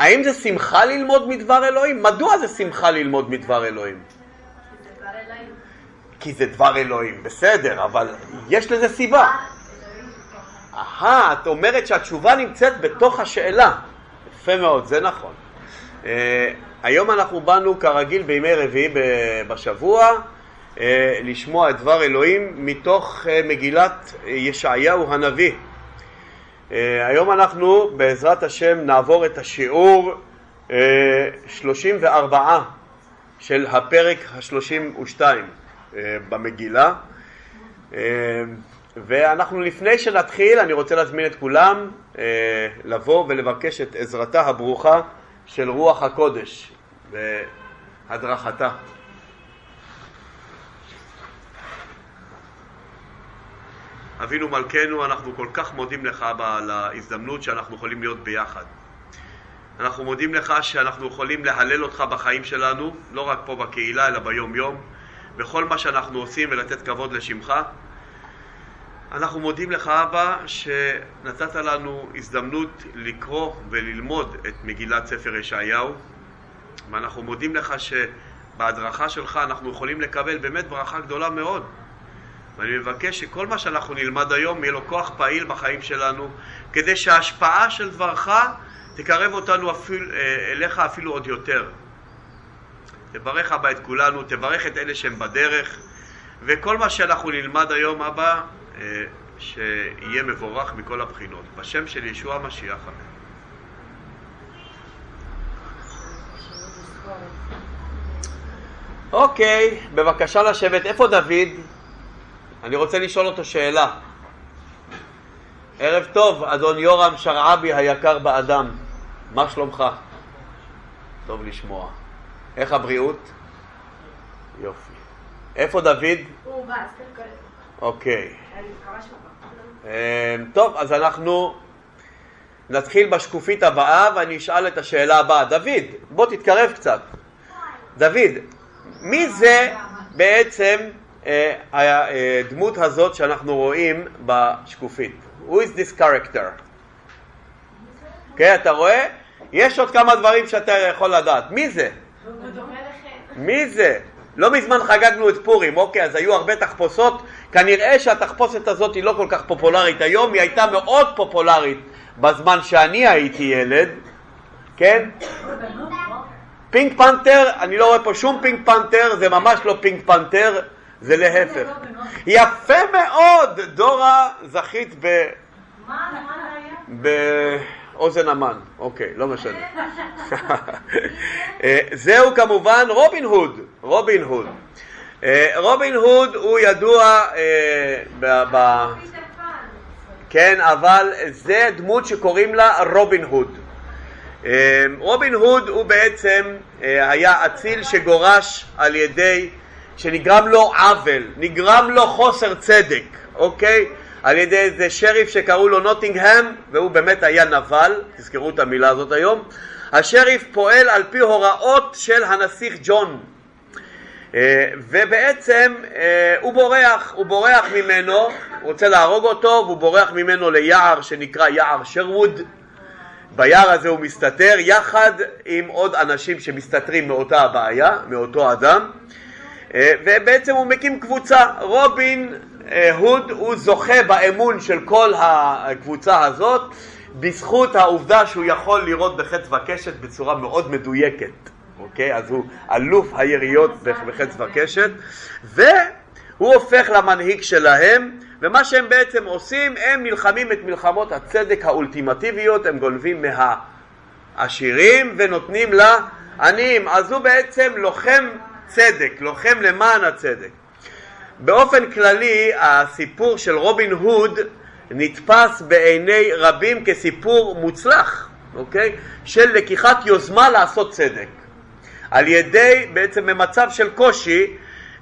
האם זה שמחה ללמוד מדבר אלוהים? מדוע זה שמחה ללמוד מדבר אלוהים? כי זה דבר אלוהים, בסדר, אבל יש לזה סיבה. אהה, את אומרת שהתשובה נמצאת בתוך השאלה. יפה מאוד, זה נכון. Uh, היום אנחנו באנו כרגיל בימי רביעי בשבוע uh, לשמוע את דבר אלוהים מתוך uh, מגילת ישעיהו הנביא. Uh, היום אנחנו בעזרת השם נעבור את השיעור uh, 34 של הפרק ה-32 uh, במגילה. ואנחנו לפני שנתחיל, אני רוצה להזמין את כולם אה, לבוא ולבקש את עזרתה הברוכה של רוח הקודש והדרכתה. אבינו מלכנו, אנחנו כל כך מודים לך על ההזדמנות שאנחנו יכולים להיות ביחד. אנחנו מודים לך שאנחנו יכולים להלל אותך בחיים שלנו, לא רק פה בקהילה, אלא ביום-יום, בכל מה שאנחנו עושים ולתת כבוד לשמך. אנחנו מודים לך, אבא, שנתת לנו הזדמנות לקרוא וללמוד את מגילת ספר ישעיהו, ואנחנו מודים לך שבהדרכה שלך אנחנו יכולים לקבל באמת ברכה גדולה מאוד. ואני מבקש שכל מה שאנחנו נלמד היום יהיה לו כוח פעיל בחיים שלנו, כדי שההשפעה של דברך תקרב אותנו אפילו, אה, אליך אפילו עוד יותר. תברך אבא את כולנו, תברך את אלה שהם בדרך, וכל מה שאנחנו נלמד היום, אבא, אה, שיהיה מבורך מכל הבחינות. בשם של ישוע המשיח, אמן. אוקיי, בבקשה לשבת. איפה דוד? אני רוצה לשאול אותו שאלה. ערב טוב, אדון יורם שרעבי היקר באדם. מה שלומך? טוב לשמוע. איך הבריאות? יופי. איפה דוד? הוא בא, אוקיי. אמ, טוב, אז אנחנו נתחיל בשקופית הבאה ואני אשאל את השאלה הבאה. דוד, בוא תתקרב קצת. דוד, מי זה בעצם הדמות הזאת שאנחנו רואים בשקופית? Who is this character? כן, אתה רואה? יש עוד כמה דברים שאתה יכול לדעת. מי זה? מי זה? לא מזמן חגגנו את פורים, אוקיי, אז היו הרבה תחפושות כנראה שהתחפושת הזאת היא לא כל כך פופולרית היום, היא הייתה מאוד פופולרית בזמן שאני הייתי ילד, כן? פינק פנתר, אני לא רואה פה שום פינק פנתר, זה ממש לא פינק פנתר, זה להפך. יפה מאוד, דורה, זכית ב... באוזן המן, אוקיי, לא משנה. אה, זהו כמובן רובין הוד, רובין הוד. אה, רובין הוד הוא ידוע אה, ב... כן, אבל זה דמות שקוראים לה רובין הוד. רובין הוד הוא בעצם היה אציל שגורש על ידי, שנגרם לו עוול, נגרם לו חוסר צדק, אוקיי? על ידי איזה שריף שקראו לו נוטינגהם, והוא באמת היה נבל, תזכרו את המילה הזאת היום. השריף פועל על פי הוראות של הנסיך ג'ון אה, ובעצם אה, הוא בורח, הוא בורח ממנו, הוא רוצה להרוג אותו והוא בורח ממנו ליער שנקרא יער שרווד ביער הזה הוא מסתתר יחד עם עוד אנשים שמסתתרים מאותה הבעיה, מאותו אדם ובעצם הוא מקים קבוצה, רובין הוד הוא זוכה באמון של כל הקבוצה הזאת בזכות העובדה שהוא יכול לראות בחץ וקשת בצורה מאוד מדויקת אוקיי? אז הוא אלוף היריות בחץ וקשת, והוא הופך למנהיג שלהם, ומה שהם בעצם עושים, הם נלחמים את מלחמות הצדק האולטימטיביות, הם גונבים מהעשירים ונותנים לעניים. אז הוא בעצם לוחם צדק, לוחם למען הצדק. באופן כללי, הסיפור של רובין הוד נתפס בעיני רבים כסיפור מוצלח, אוקיי? של לקיחת יוזמה לעשות צדק. על ידי בעצם במצב של קושי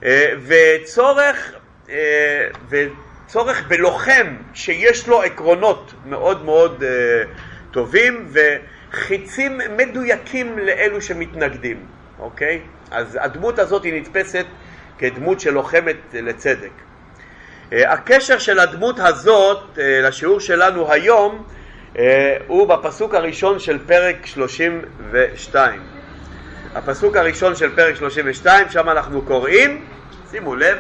אה, וצורך, אה, וצורך בלוחם שיש לו עקרונות מאוד מאוד אה, טובים וחיצים מדויקים לאלו שמתנגדים, אוקיי? אז הדמות הזאת היא נתפסת כדמות שלוחמת לצדק. הקשר של הדמות הזאת לשיעור שלנו היום אה, הוא בפסוק הראשון של פרק 32. הפסוק הראשון של פרק 32, שם אנחנו קוראים, שימו לב,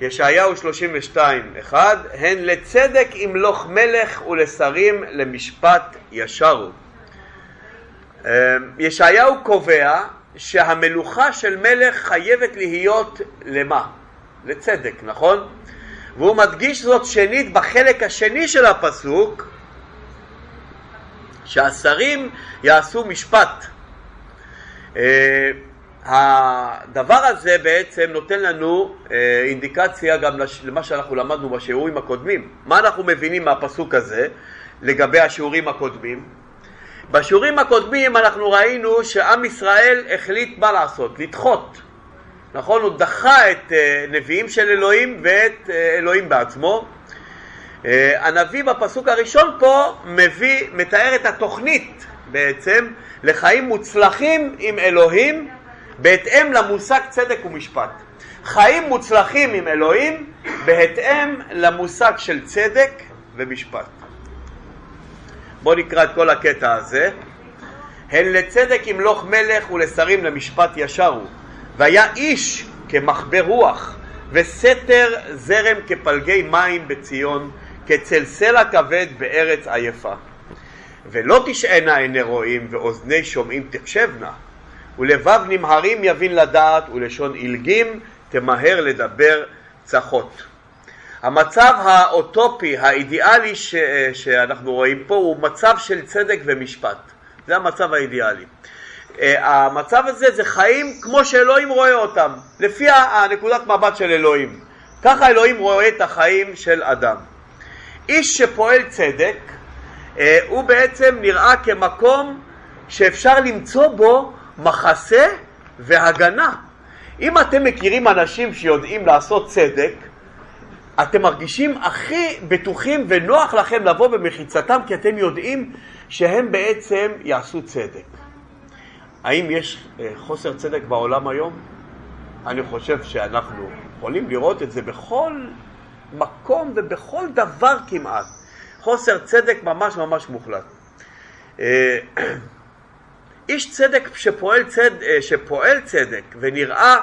ישעיהו 32, 1, הן לצדק ימלוך מלך ולשרים למשפט ישרו. אה, ישעיהו קובע שהמלוכה של מלך חייבת להיות למה? לצדק, נכון? והוא מדגיש זאת שנית בחלק השני של הפסוק, שהשרים יעשו משפט. אה, הדבר הזה בעצם נותן לנו אה, אינדיקציה גם למה שאנחנו למדנו בשיעורים הקודמים. מה אנחנו מבינים מהפסוק הזה לגבי השיעורים הקודמים? בשיעורים הקודמים אנחנו ראינו שעם ישראל החליט מה לעשות? לדחות. נכון? הוא דחה את אה, נביאים של אלוהים ואת אלוהים בעצמו. הנביא בפסוק הראשון פה מביא, מתאר את התוכנית בעצם לחיים מוצלחים עם אלוהים בהתאם למושג צדק ומשפט. חיים מוצלחים עם אלוהים בהתאם למושג של צדק ומשפט. בואו נקרא את כל הקטע הזה. הן לצדק ימלוך מלך ולשרים למשפט ישר הוא. והיה איש כמחבר רוח וסתר זרם כפלגי מים בציון כצל סלע כבד בארץ עייפה. ולא תשענה עיני רואים ואוזני שומעים תחשבנה ולבב נמהרים יבין לדעת ולשון עילגים תמהר לדבר צחות. המצב האוטופי, האידיאלי ש, שאנחנו רואים פה הוא מצב של צדק ומשפט. זה המצב האידיאלי. אה, המצב הזה זה חיים כמו שאלוהים רואה אותם, לפי הנקודת מבט של אלוהים. ככה אלוהים רואה את החיים של אדם. איש שפועל צדק אה, הוא בעצם נראה כמקום שאפשר למצוא בו מחסה והגנה. אם אתם מכירים אנשים שיודעים לעשות צדק, אתם מרגישים הכי בטוחים ונוח לכם לבוא במחיצתם כי אתם יודעים שהם בעצם יעשו צדק. האם יש אה, חוסר צדק בעולם היום? אני חושב שאנחנו יכולים לראות את זה בכל מקום ובכל דבר כמעט. חוסר צדק ממש ממש מוחלט. אה, איש צדק שפועל, צד, אה, שפועל צדק ונראה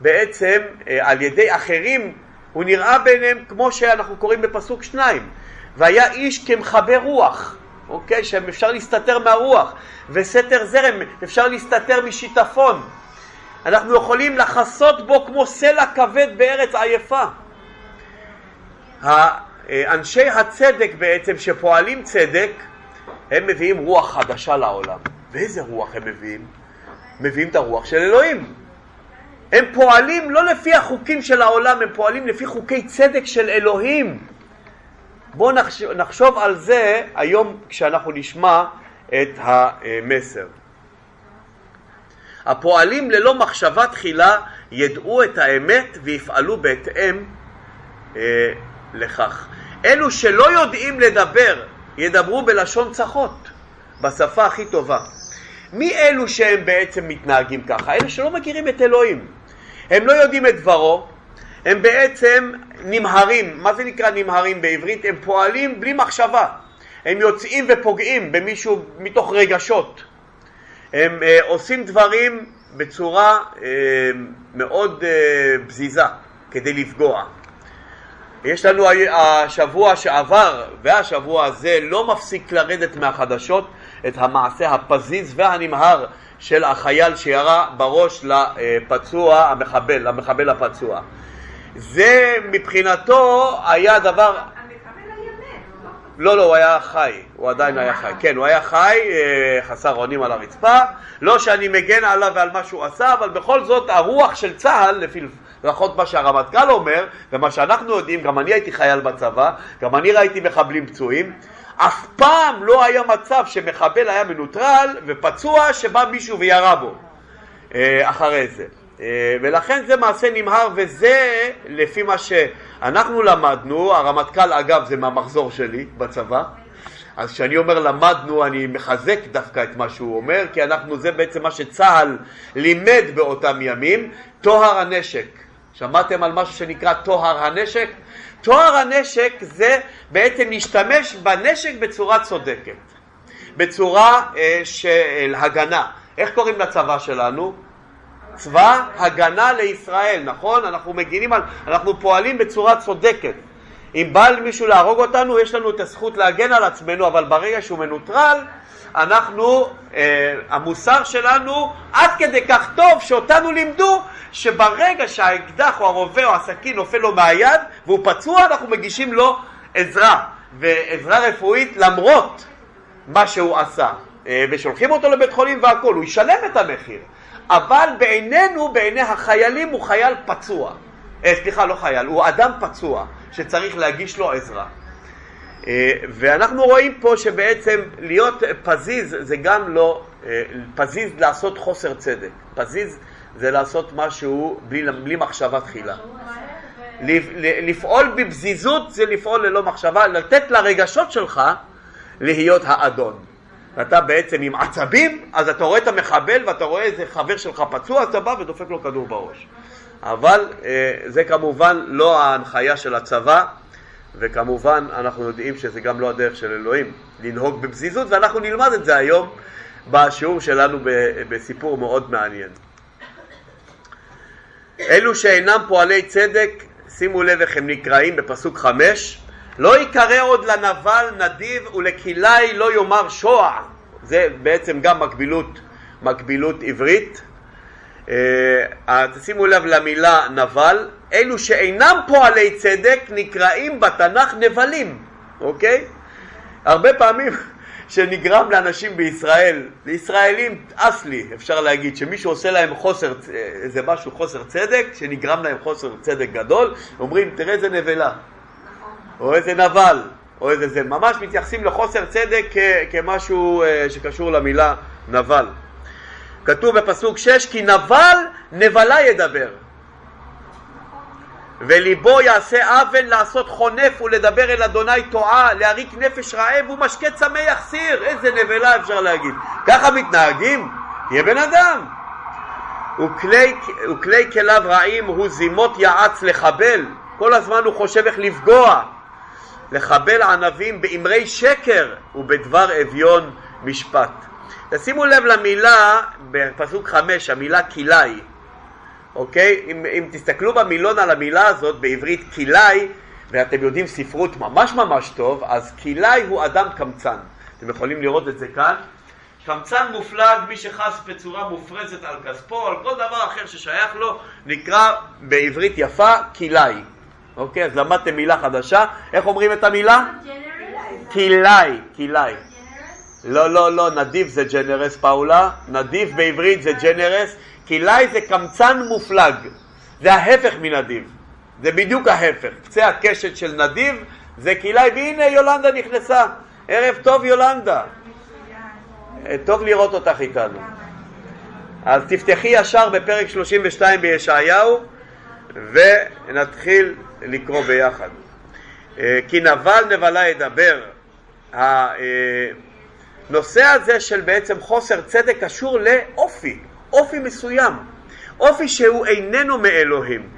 בעצם על ידי אחרים, הוא נראה ביניהם כמו שאנחנו קוראים בפסוק שניים, והיה איש כמחבר רוח, אוקיי? שאפשר להסתתר מהרוח, וסתר זרם, אפשר להסתתר משיטפון. אנחנו יכולים לחסות בו כמו סלע כבד בארץ עייפה. אנשי הצדק בעצם, שפועלים צדק, הם מביאים רוח חדשה לעולם. ואיזה רוח הם מביאים? מביאים את הרוח של אלוהים. הם פועלים לא לפי החוקים של העולם, הם פועלים לפי חוקי צדק של אלוהים. בואו נחשוב, נחשוב על זה היום כשאנחנו נשמע את המסר. הפועלים ללא מחשבה תחילה ידעו את האמת ויפעלו בהתאם אה, לכך. אלו שלא יודעים לדבר ידברו בלשון צחות, בשפה הכי טובה. מי אלו שהם בעצם מתנהגים ככה? אלה שלא מכירים את אלוהים. הם לא יודעים את דברו, הם בעצם נמהרים. מה זה נקרא נמהרים בעברית? הם פועלים בלי מחשבה. הם יוצאים ופוגעים במישהו מתוך רגשות. הם אה, עושים דברים בצורה אה, מאוד אה, פזיזה כדי לפגוע. יש לנו השבוע שעבר והשבוע הזה לא מפסיק לרדת מהחדשות את המעשה הפזיז והנמהר של החייל שירה בראש לפצוע המחבל, למחבל הפצוע. זה מבחינתו היה דבר... לא, לא, הוא היה חי, הוא עדיין היה חי. כן, הוא היה חי, אה, חסר אונים על הרצפה. לא שאני מגן עליו ועל מה שהוא עשה, אבל בכל זאת הרוח של צה"ל, לפי לפחות מה שהרמטכ"ל אומר, ומה שאנחנו יודעים, גם אני הייתי חייל בצבא, גם אני ראיתי מחבלים פצועים, אף פעם לא היה מצב שמחבל היה מנוטרל ופצוע שבא מישהו וירה בו אה, אחרי זה. אה, ולכן זה מעשה נמהר וזה לפי מה שאנחנו למדנו, הרמטכ"ל אגב זה מהמחזור שלי בצבא, אז כשאני אומר למדנו אני מחזק דווקא את מה שהוא אומר כי אנחנו, זה בעצם מה שצה"ל לימד באותם ימים, טוהר הנשק. שמעתם על משהו שנקרא טוהר הנשק? טוהר הנשק זה בעצם להשתמש בנשק בצורה צודקת, בצורה אה, של הגנה. איך קוראים לצבא שלנו? צבא הגנה לישראל, נכון? אנחנו מגינים על, אנחנו פועלים בצורה צודקת. אם בא מישהו להרוג אותנו, יש לנו את הזכות להגן על עצמנו, אבל ברגע שהוא מנוטרל, אנחנו, אה, המוסר שלנו עד כדי כך טוב שאותנו לימדו שברגע שהאקדח או הרובה או הסכין נופל לו מהיד והוא פצוע, אנחנו מגישים לו עזרה, ועזרה רפואית למרות מה שהוא עשה. אה, ושולחים אותו לבית חולים והכול, הוא ישלם את המחיר. אבל בעינינו, בעיני החיילים, הוא חייל פצוע. אה, סליחה, לא חייל, הוא אדם פצוע שצריך להגיש לו עזרה. אה, ואנחנו רואים פה שבעצם להיות פזיז זה גם לא, אה, פזיז לעשות חוסר צדק. פזיז זה לעשות משהו בלי, בלי מחשבה תחילה. לפעול בפזיזות זה לפעול ללא מחשבה, לתת לרגשות שלך להיות האדון. ואתה בעצם עם עצבים, אז אתה רואה את המחבל ואתה רואה איזה חבר שלך פצוע, אז אתה בא ודופק לו כדור בראש. אבל אה, זה כמובן לא ההנחיה של הצבא, וכמובן אנחנו יודעים שזה גם לא הדרך של אלוהים, לנהוג בפזיזות, ואנחנו נלמד את זה היום בשיעור שלנו בסיפור מאוד מעניין. אלו שאינם פועלי צדק, שימו לב איך הם נקראים בפסוק חמש, לא ייקרא עוד לנבל נדיב ולכלאי לא יאמר שוע, זה בעצם גם מקבילות, מקבילות עברית. אה, תשימו לב למילה נבל, אלו שאינם פועלי צדק נקראים בתנ"ך נבלים, אוקיי? הרבה פעמים שנגרם לאנשים בישראל, לישראלים אסלי, אפשר להגיד, שמישהו עושה להם חוסר, איזה משהו חוסר צדק, שנגרם להם חוסר צדק גדול, אומרים תראה איזה נבלה, או איזה נבל, או איזה זה, ממש מתייחסים לחוסר צדק כמשהו אה, שקשור למילה נבל. כתוב בפסוק 6 כי נבל נבלה ידבר וליבו יעשה עוול לעשות חונף ולדבר אל אדוני טועה, להריק נפש רעב ומשקה צמא יחסיר. איזה נבלה אפשר להגיד. ככה מתנהגים? תהיה בן אדם. וכלי, וכלי כליו רעים הוא זימות יעץ לחבל. כל הזמן הוא חושב איך לפגוע. לחבל ענבים באמרי שקר ובדבר אביון משפט. תשימו לב למילה בפסוק חמש, המילה כלאי. אוקיי? אם, אם תסתכלו במילון על המילה הזאת בעברית כלאי, ואתם יודעים ספרות ממש ממש טוב, אז כלאי הוא אדם קמצן. אתם יכולים לראות את זה כאן. קמצן מופלג, מי שחס בצורה מופרזת על כספו, או על כל דבר אחר ששייך לו, נקרא בעברית יפה כלאי. אוקיי, אז למדתם מילה חדשה. איך אומרים את המילה? כלאי, כלאי. לא, לא, לא, נדיב זה ג'נרס פאולה, נדיב בעברית זה ג'נרס, כלאי זה קמצן מופלג, זה ההפך מנדיב, זה בדיוק ההפך, קצה הקשת של נדיב זה כלאי, והנה יולנדה נכנסה, ערב טוב יולנדה, טוב לראות אותך איתנו. אז תפתחי ישר בפרק 32 בישעיהו ונתחיל לקרוא ביחד. אה, כי נבל נבלה ידבר. הנושא הזה של בעצם חוסר צדק קשור לאופי, אופי מסוים, אופי שהוא איננו מאלוהים.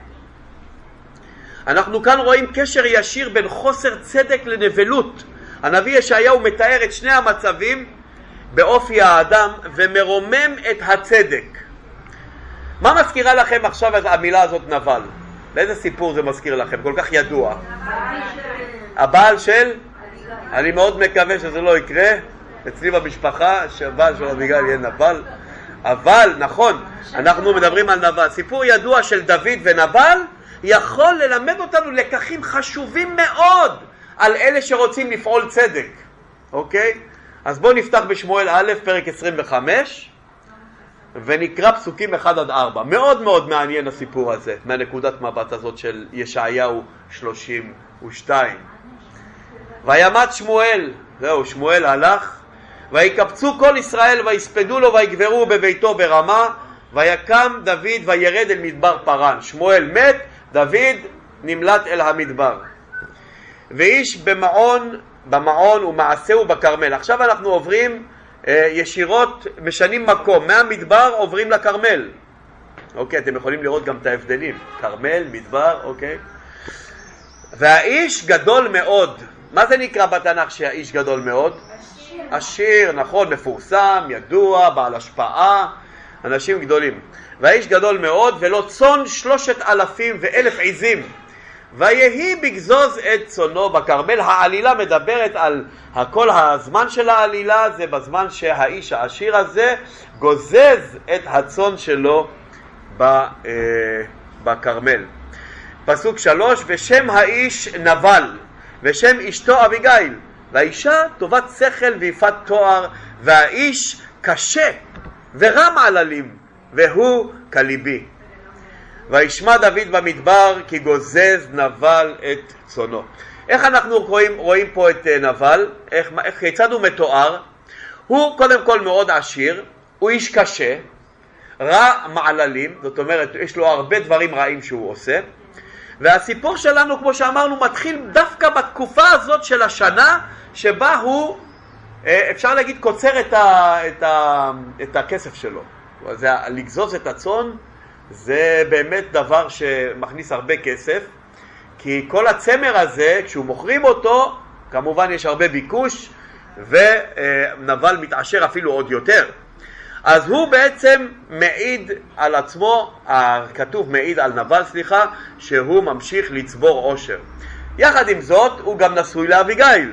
אנחנו כאן רואים קשר ישיר בין חוסר צדק לנבלות. הנביא ישעיהו מתאר את שני המצבים באופי האדם ומרומם את הצדק. מה מזכירה לכם עכשיו המילה הזאת נבל? לאיזה סיפור זה מזכיר לכם? כל כך ידוע. הבעל של? אני מאוד מקווה שזה לא יקרה אצלי במשפחה, שהבעל של אביגיל יהיה נבל. אבל, נכון, אנחנו מדברים על נבל. סיפור ידוע של דוד ונבל יכול ללמד אותנו לקחים חשובים מאוד על אלה שרוצים לפעול צדק, אוקיי? אז בואו נפתח בשמואל א', פרק 25, ונקרא פסוקים 1 עד 4. מאוד מאוד מעניין הסיפור הזה, מהנקודת מבט הזאת של ישעיהו 32. וימת שמואל, זהו, שמואל הלך ויקבצו כל ישראל ויספדו לו ויגברו בביתו ברמה ויקם דוד וירד אל מדבר פרן. שמואל מת, דוד נמלט אל המדבר. ואיש במעון, במעון ומעשהו בכרמל. עכשיו אנחנו עוברים אה, ישירות, משנים מקום, מהמדבר עוברים לכרמל. אוקיי, אתם יכולים לראות גם את ההבדלים. כרמל, מדבר, אוקיי? והאיש גדול מאוד. מה זה נקרא בתנ"ך שהאיש גדול מאוד? עשיר. נכון, מפורסם, ידוע, בעל השפעה, אנשים גדולים. והאיש גדול מאוד, ולא צאן שלושת אלפים ואלף עיזים. ויהי בגזוז את צונו בכרמל. העלילה מדברת על כל הזמן של העלילה, זה בזמן שהאיש העשיר הזה גוזז את הצאן שלו אה, בכרמל. פסוק שלוש, ושם האיש נבל, ושם אשתו אביגיל, והאישה טובת שכל ויפת תואר, והאיש קשה ורם עללים, והוא כליבי. וישמע דוד במדבר כי גוזז נבל את צונו. איך אנחנו רואים, רואים פה את אה, נבל? איך, איך, כיצד הוא מתואר? הוא קודם כל מאוד עשיר, הוא איש קשה, רע מעללים, זאת אומרת יש לו הרבה דברים רעים שהוא עושה, והסיפור שלנו כמו שאמרנו מתחיל דווקא בתקופה הזאת של השנה שבה הוא אה, אפשר להגיד קוצר את, ה, את, ה, את הכסף שלו, זה לגזוז את הצאן זה באמת דבר שמכניס הרבה כסף, כי כל הצמר הזה, כשהוא מוכרים אותו, כמובן יש הרבה ביקוש, ונבל מתעשר אפילו עוד יותר. אז הוא בעצם מעיד על עצמו, הכתוב מעיד על נבל, סליחה, שהוא ממשיך לצבור עושר. יחד עם זאת, הוא גם נשוי לאביגיל,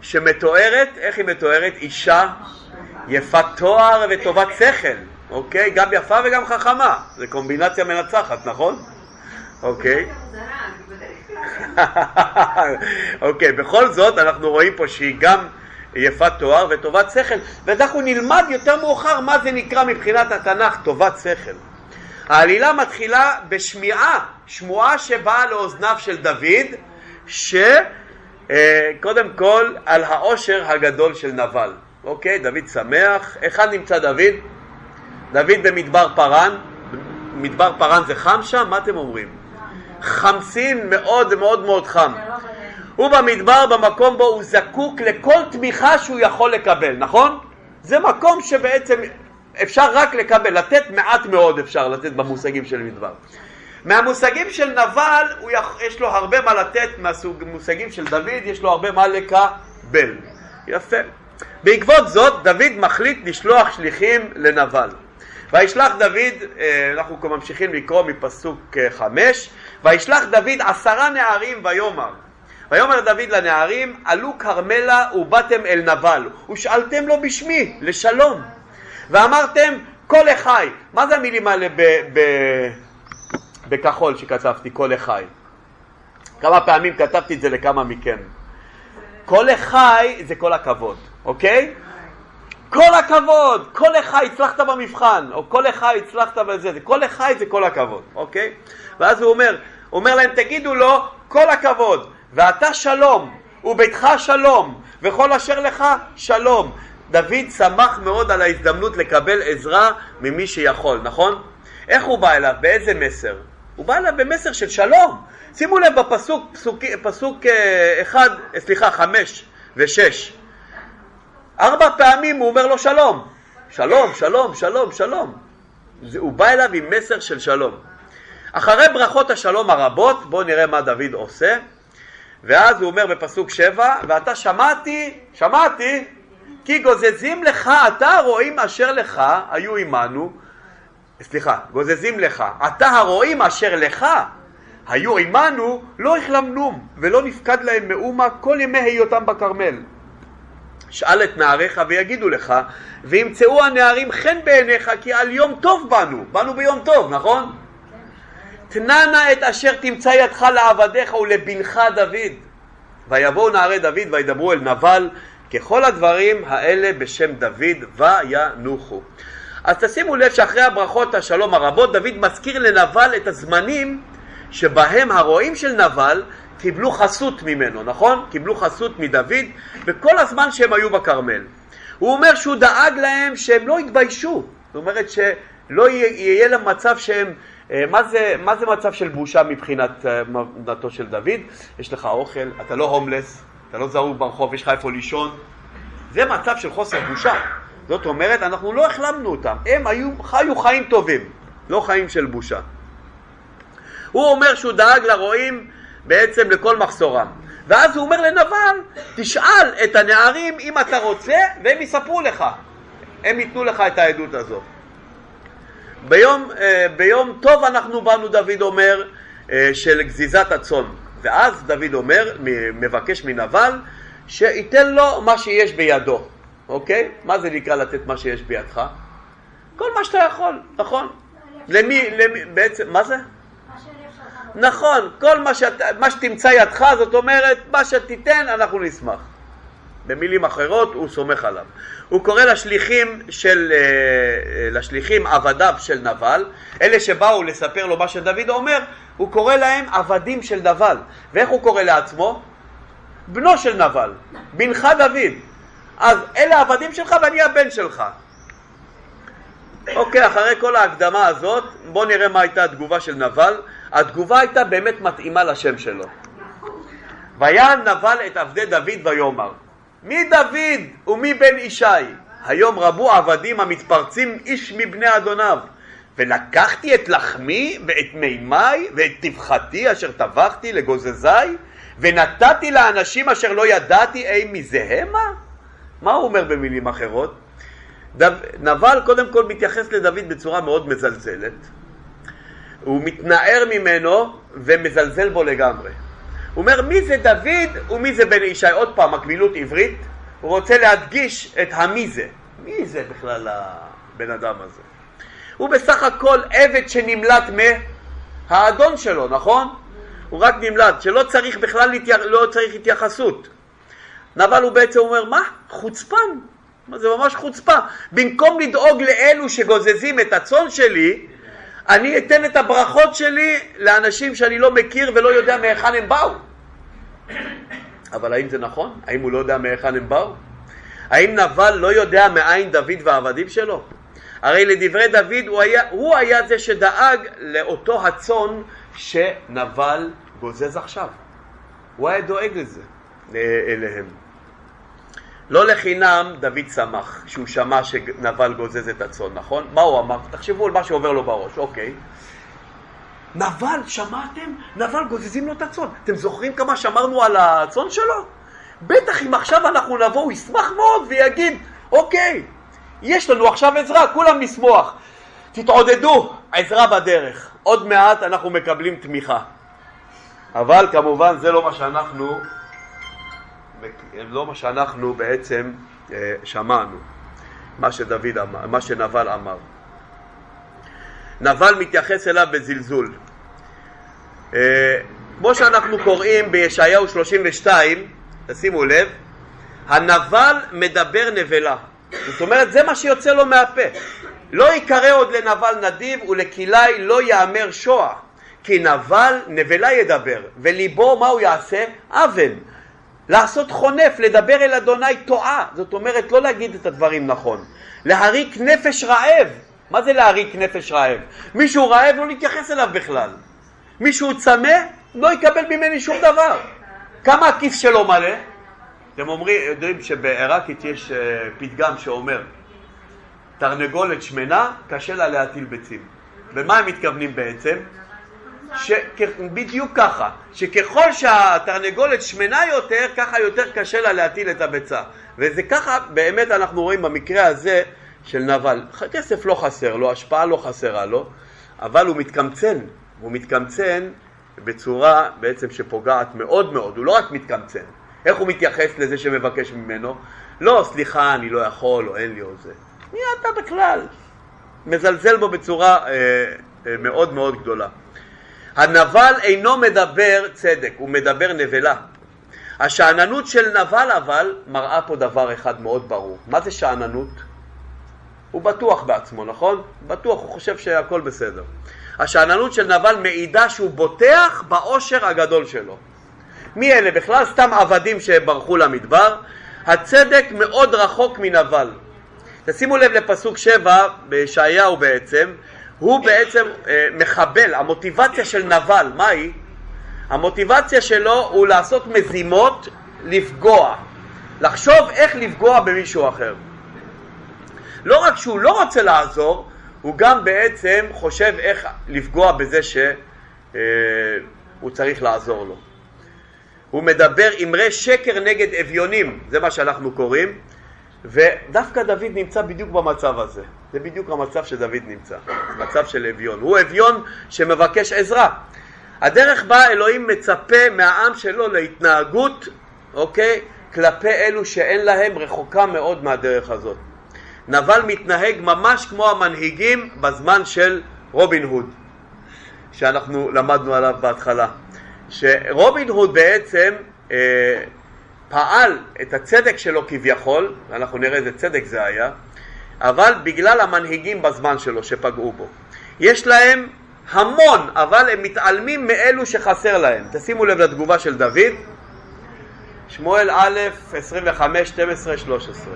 שמתוארת, איך היא מתוארת? אישה יפת תואר וטובת שכל. אוקיי? גם יפה וגם חכמה. זה קומבינציה מנצחת, נכון? אוקיי. אוקיי, בכל זאת אנחנו רואים פה שהיא גם יפת תואר וטובת שכל, ואנחנו נלמד יותר מאוחר מה זה נקרא מבחינת התנ"ך טובת שכל. העלילה מתחילה בשמיעה, שמועה שבאה לאוזניו של דוד, שקודם אה, כל על העושר הגדול של נבל. אוקיי, דוד שמח. היכן נמצא דוד? דוד במדבר פרן, מדבר פרן זה חם שם? מה אתם אומרים? חמסין מאוד מאוד מאוד חם. הוא במדבר במקום בו הוא זקוק לכל תמיכה שהוא יכול לקבל, נכון? זה מקום שבעצם אפשר רק לקבל, לתת מעט מאוד אפשר לתת במושגים של מדבר. מהמושגים של נבל. יש לו הרבה מה לתת, מהמושגים של דוד יש לו הרבה מה לקבל. יפה. בעקבות זאת דוד מחליט לשלוח שליחים לנבל. וישלח דוד, אה, אנחנו ממשיכים לקרוא מפסוק אה, חמש, וישלח דוד עשרה נערים ויאמר ויאמר דוד לנערים עלו כרמלה ובאתם אל נבל ושאלתם לו בשמי לשלום ואמרתם כל אחי מה זה המילים האלה בכחול שכתבתי כל אחי כמה פעמים כתבתי את זה לכמה מכם כל אחי זה כל הכבוד אוקיי? כל הכבוד, כל אחד הצלחת במבחן, או כל אחד הצלחת בזה, כל אחד זה כל הכבוד, אוקיי? ואז הוא אומר, הוא אומר להם, תגידו לו, כל הכבוד, ואתה שלום, וביתך שלום, וכל אשר לך שלום. דוד שמח מאוד על ההזדמנות לקבל עזרה ממי שיכול, נכון? איך הוא בא אליו? באיזה מסר? הוא בא אליו במסר של שלום. שימו לב בפסוק, פסוק, פסוק אה, אחד, סליחה, חמש ושש. ארבע פעמים הוא אומר לו שלום. שלום, שלום, שלום, שלום. זה, הוא בא אליו עם מסר של שלום. אחרי ברכות השלום הרבות, בואו נראה מה דוד עושה. ואז הוא אומר בפסוק שבע, ואתה שמעתי, שמעתי, כי גוזזים לך, אתה הרועים אשר לך היו עמנו, סליחה, גוזזים לך, אתה הרועים אשר לך היו עמנו, לא החלמנום, ולא נפקד להם מאומה כל ימי היותם בכרמל. שאל את נעריך ויגידו לך, וימצאו הנערים חן בעיניך כי על יום טוב באנו, באנו ביום טוב, נכון? תנה נא את אשר תמצא ידך לעבדיך ולבנך דוד. ויבואו נערי דוד וידברו אל נבל ככל הדברים האלה בשם דוד וינוחו. אז תשימו לב שאחרי הברכות השלום הרבות דוד מזכיר לנבל את הזמנים שבהם הרועים של נבל קיבלו חסות ממנו, נכון? קיבלו חסות מדוד בכל הזמן שהם היו בכרמל. הוא אומר שהוא דאג להם שהם לא יתביישו, זאת אומרת שלא יהיה להם מצב שהם, מה זה, מה זה מצב של בושה מבחינת אה, מבחינתו של דוד? יש לך אוכל, אתה לא הומלס, אתה לא זרוק ברחוב, יש לך איפה לישון, זה מצב של חוסר בושה. זאת אומרת, אנחנו לא החלמנו אותם, הם היו, חיו חיים טובים. לא חיים של בושה. הוא אומר שהוא דאג לרועים בעצם לכל מחסורם. ואז הוא אומר לנבל, תשאל את הנערים אם אתה רוצה, והם יספרו לך. הם ייתנו לך את העדות הזאת. ביום, אה, ביום טוב אנחנו באנו, דוד אומר, אה, של גזיזת הצאן. ואז דוד אומר, מבקש מנבל, שייתן לו מה שיש בידו, אוקיי? מה זה נקרא לתת מה שיש בידך? כל מה שאתה יכול, נכון? למי, למי, בעצם, מה זה? נכון, כל מה, שאת, מה שתמצא ידך, זאת אומרת, מה שתיתן, אנחנו נשמח. במילים אחרות, הוא סומך עליו. הוא קורא לשליחים של, אה, אה, לשליחים עבדיו של נבל, אלה שבאו לספר לו מה שדוד אומר, הוא קורא להם עבדים של נבל. ואיך הוא קורא לעצמו? בנו של נבל, בנך דוד. אז אלה העבדים שלך ואני הבן שלך. אוקיי, אחרי כל ההקדמה הזאת, בואו נראה מה הייתה התגובה של נבל. התגובה הייתה באמת מתאימה לשם שלו. ויען נבל את עבדי דוד ויאמר מי דוד ומי בן ישי? היום רבו עבדים המתפרצים איש מבני אדוניו ולקחתי את לחמי ואת מימי ואת טבחתי אשר טבחתי לגוזזי ונתתי לאנשים אשר לא ידעתי אי מזה המה? מה הוא אומר במילים אחרות? דו... נבל קודם כל מתייחס לדוד בצורה מאוד מזלזלת הוא מתנער ממנו ומזלזל בו לגמרי. הוא אומר מי זה דוד ומי זה בן ישי, עוד פעם מקבילות עברית, הוא רוצה להדגיש את המי זה, מי זה בכלל הבן אדם הזה. הוא בסך הכל עבד שנמלט מהאדון שלו, נכון? הוא רק נמלט, שלא צריך בכלל להתייח... לא צריך התייחסות. אבל הוא בעצם אומר, מה? חוצפן. זה ממש חוצפה. במקום לדאוג לאלו שגוזזים את הצאן שלי, אני אתן את הברכות שלי לאנשים שאני לא מכיר ולא יודע מהיכן הם באו. אבל האם זה נכון? האם הוא לא יודע מהיכן הם באו? האם נבל לא יודע מאין דוד והעבדים שלו? הרי לדברי דוד הוא היה, הוא היה זה שדאג לאותו הצאן שנבל גוזז עכשיו. הוא היה דואג לזה, אליהם. לא לחינם דוד שמח שהוא שמע שנבל גוזז את הצאן, נכון? מה הוא אמר? תחשבו על מה שעובר לו בראש, אוקיי. נבל, שמעתם? נבל גוזזים לו את הצאן. אתם זוכרים כמה שמרנו על הצאן שלו? בטח אם עכשיו אנחנו נבוא, הוא ישמח מאוד ויגיד, אוקיי, יש לנו עכשיו עזרה, כולם נשמוח. תתעודדו, עזרה בדרך. עוד מעט אנחנו מקבלים תמיכה. אבל כמובן זה לא מה שאנחנו לא מה שאנחנו בעצם אה, שמענו, מה שדוד אמר, מה שנבל אמר. נבל מתייחס אליו בזלזול. אה, כמו שאנחנו קוראים בישעיהו 32, תשימו לב, הנבל מדבר נבלה. זאת אומרת, זה מה שיוצא לו מהפה. לא יקרא עוד לנבל נדיב ולכלאי לא יאמר שועה, כי נבל נבלה ידבר, וליבו מה הוא יעשה? אבן. לעשות חונף, לדבר אל אדוני טועה, זאת אומרת לא להגיד את הדברים נכון, להריק נפש רעב, מה זה להריק נפש רעב? מישהו רעב לא להתייחס אליו בכלל, מישהו צמא לא יקבל ממני שום דבר, כמה הכיס שלו מלא? אתם אומרים, יודעים שבעיראקית יש אה, פתגם שאומר תרנגולת שמנה קשה לה להטיל ביצים, ומה הם מתכוונים בעצם? בדיוק ככה, שככל שהתרנגולת שמנה יותר, ככה יותר קשה לה להטיל את הביצה. וזה ככה באמת אנחנו רואים במקרה הזה של נבל. כסף לא חסר לו, השפעה לא חסרה לו, אבל הוא מתקמצן, הוא מתקמצן בצורה בעצם שפוגעת מאוד מאוד, הוא לא רק מתקמצן, איך הוא מתייחס לזה שמבקש ממנו? לא, סליחה, אני לא יכול, או אין לי או זה. מי אתה בכלל? מזלזל בו בצורה אה, אה, מאוד מאוד גדולה. הנבל אינו מדבר צדק, הוא מדבר נבלה. השאננות של נבל אבל מראה פה דבר אחד מאוד ברור. מה זה שאננות? הוא בטוח בעצמו, נכון? בטוח, הוא חושב שהכל בסדר. השאננות של נבל מעידה שהוא בוטח בעושר הגדול שלו. מי אלה? בכלל סתם עבדים שברחו למדבר. הצדק מאוד רחוק מנבל. תשימו לב לפסוק שבע בישעיהו בעצם, הוא בעצם אה, מחבל, המוטיבציה של נבל, מה היא? המוטיבציה שלו הוא לעשות מזימות לפגוע, לחשוב איך לפגוע במישהו אחר. לא רק שהוא לא רוצה לעזור, הוא גם בעצם חושב איך לפגוע בזה שהוא אה, צריך לעזור לו. הוא מדבר אמרי שקר נגד אביונים, זה מה שאנחנו קוראים, ודווקא דוד נמצא בדיוק במצב הזה. זה בדיוק המצב שדוד נמצא, מצב של אביון. הוא אביון שמבקש עזרה. הדרך בה אלוהים מצפה מהעם שלו להתנהגות, אוקיי, כלפי אלו שאין להם רחוקה מאוד מהדרך הזאת. נבל מתנהג ממש כמו המנהיגים בזמן של רובין הוד, שאנחנו למדנו עליו בהתחלה. שרובין הוד בעצם אה, פעל את הצדק שלו כביכול, ואנחנו נראה איזה צדק זה היה, אבל בגלל המנהיגים בזמן שלו שפגעו בו. יש להם המון, אבל הם מתעלמים מאלו שחסר להם. תשימו לב לתגובה של דוד, שמואל א', 25, 12, 13.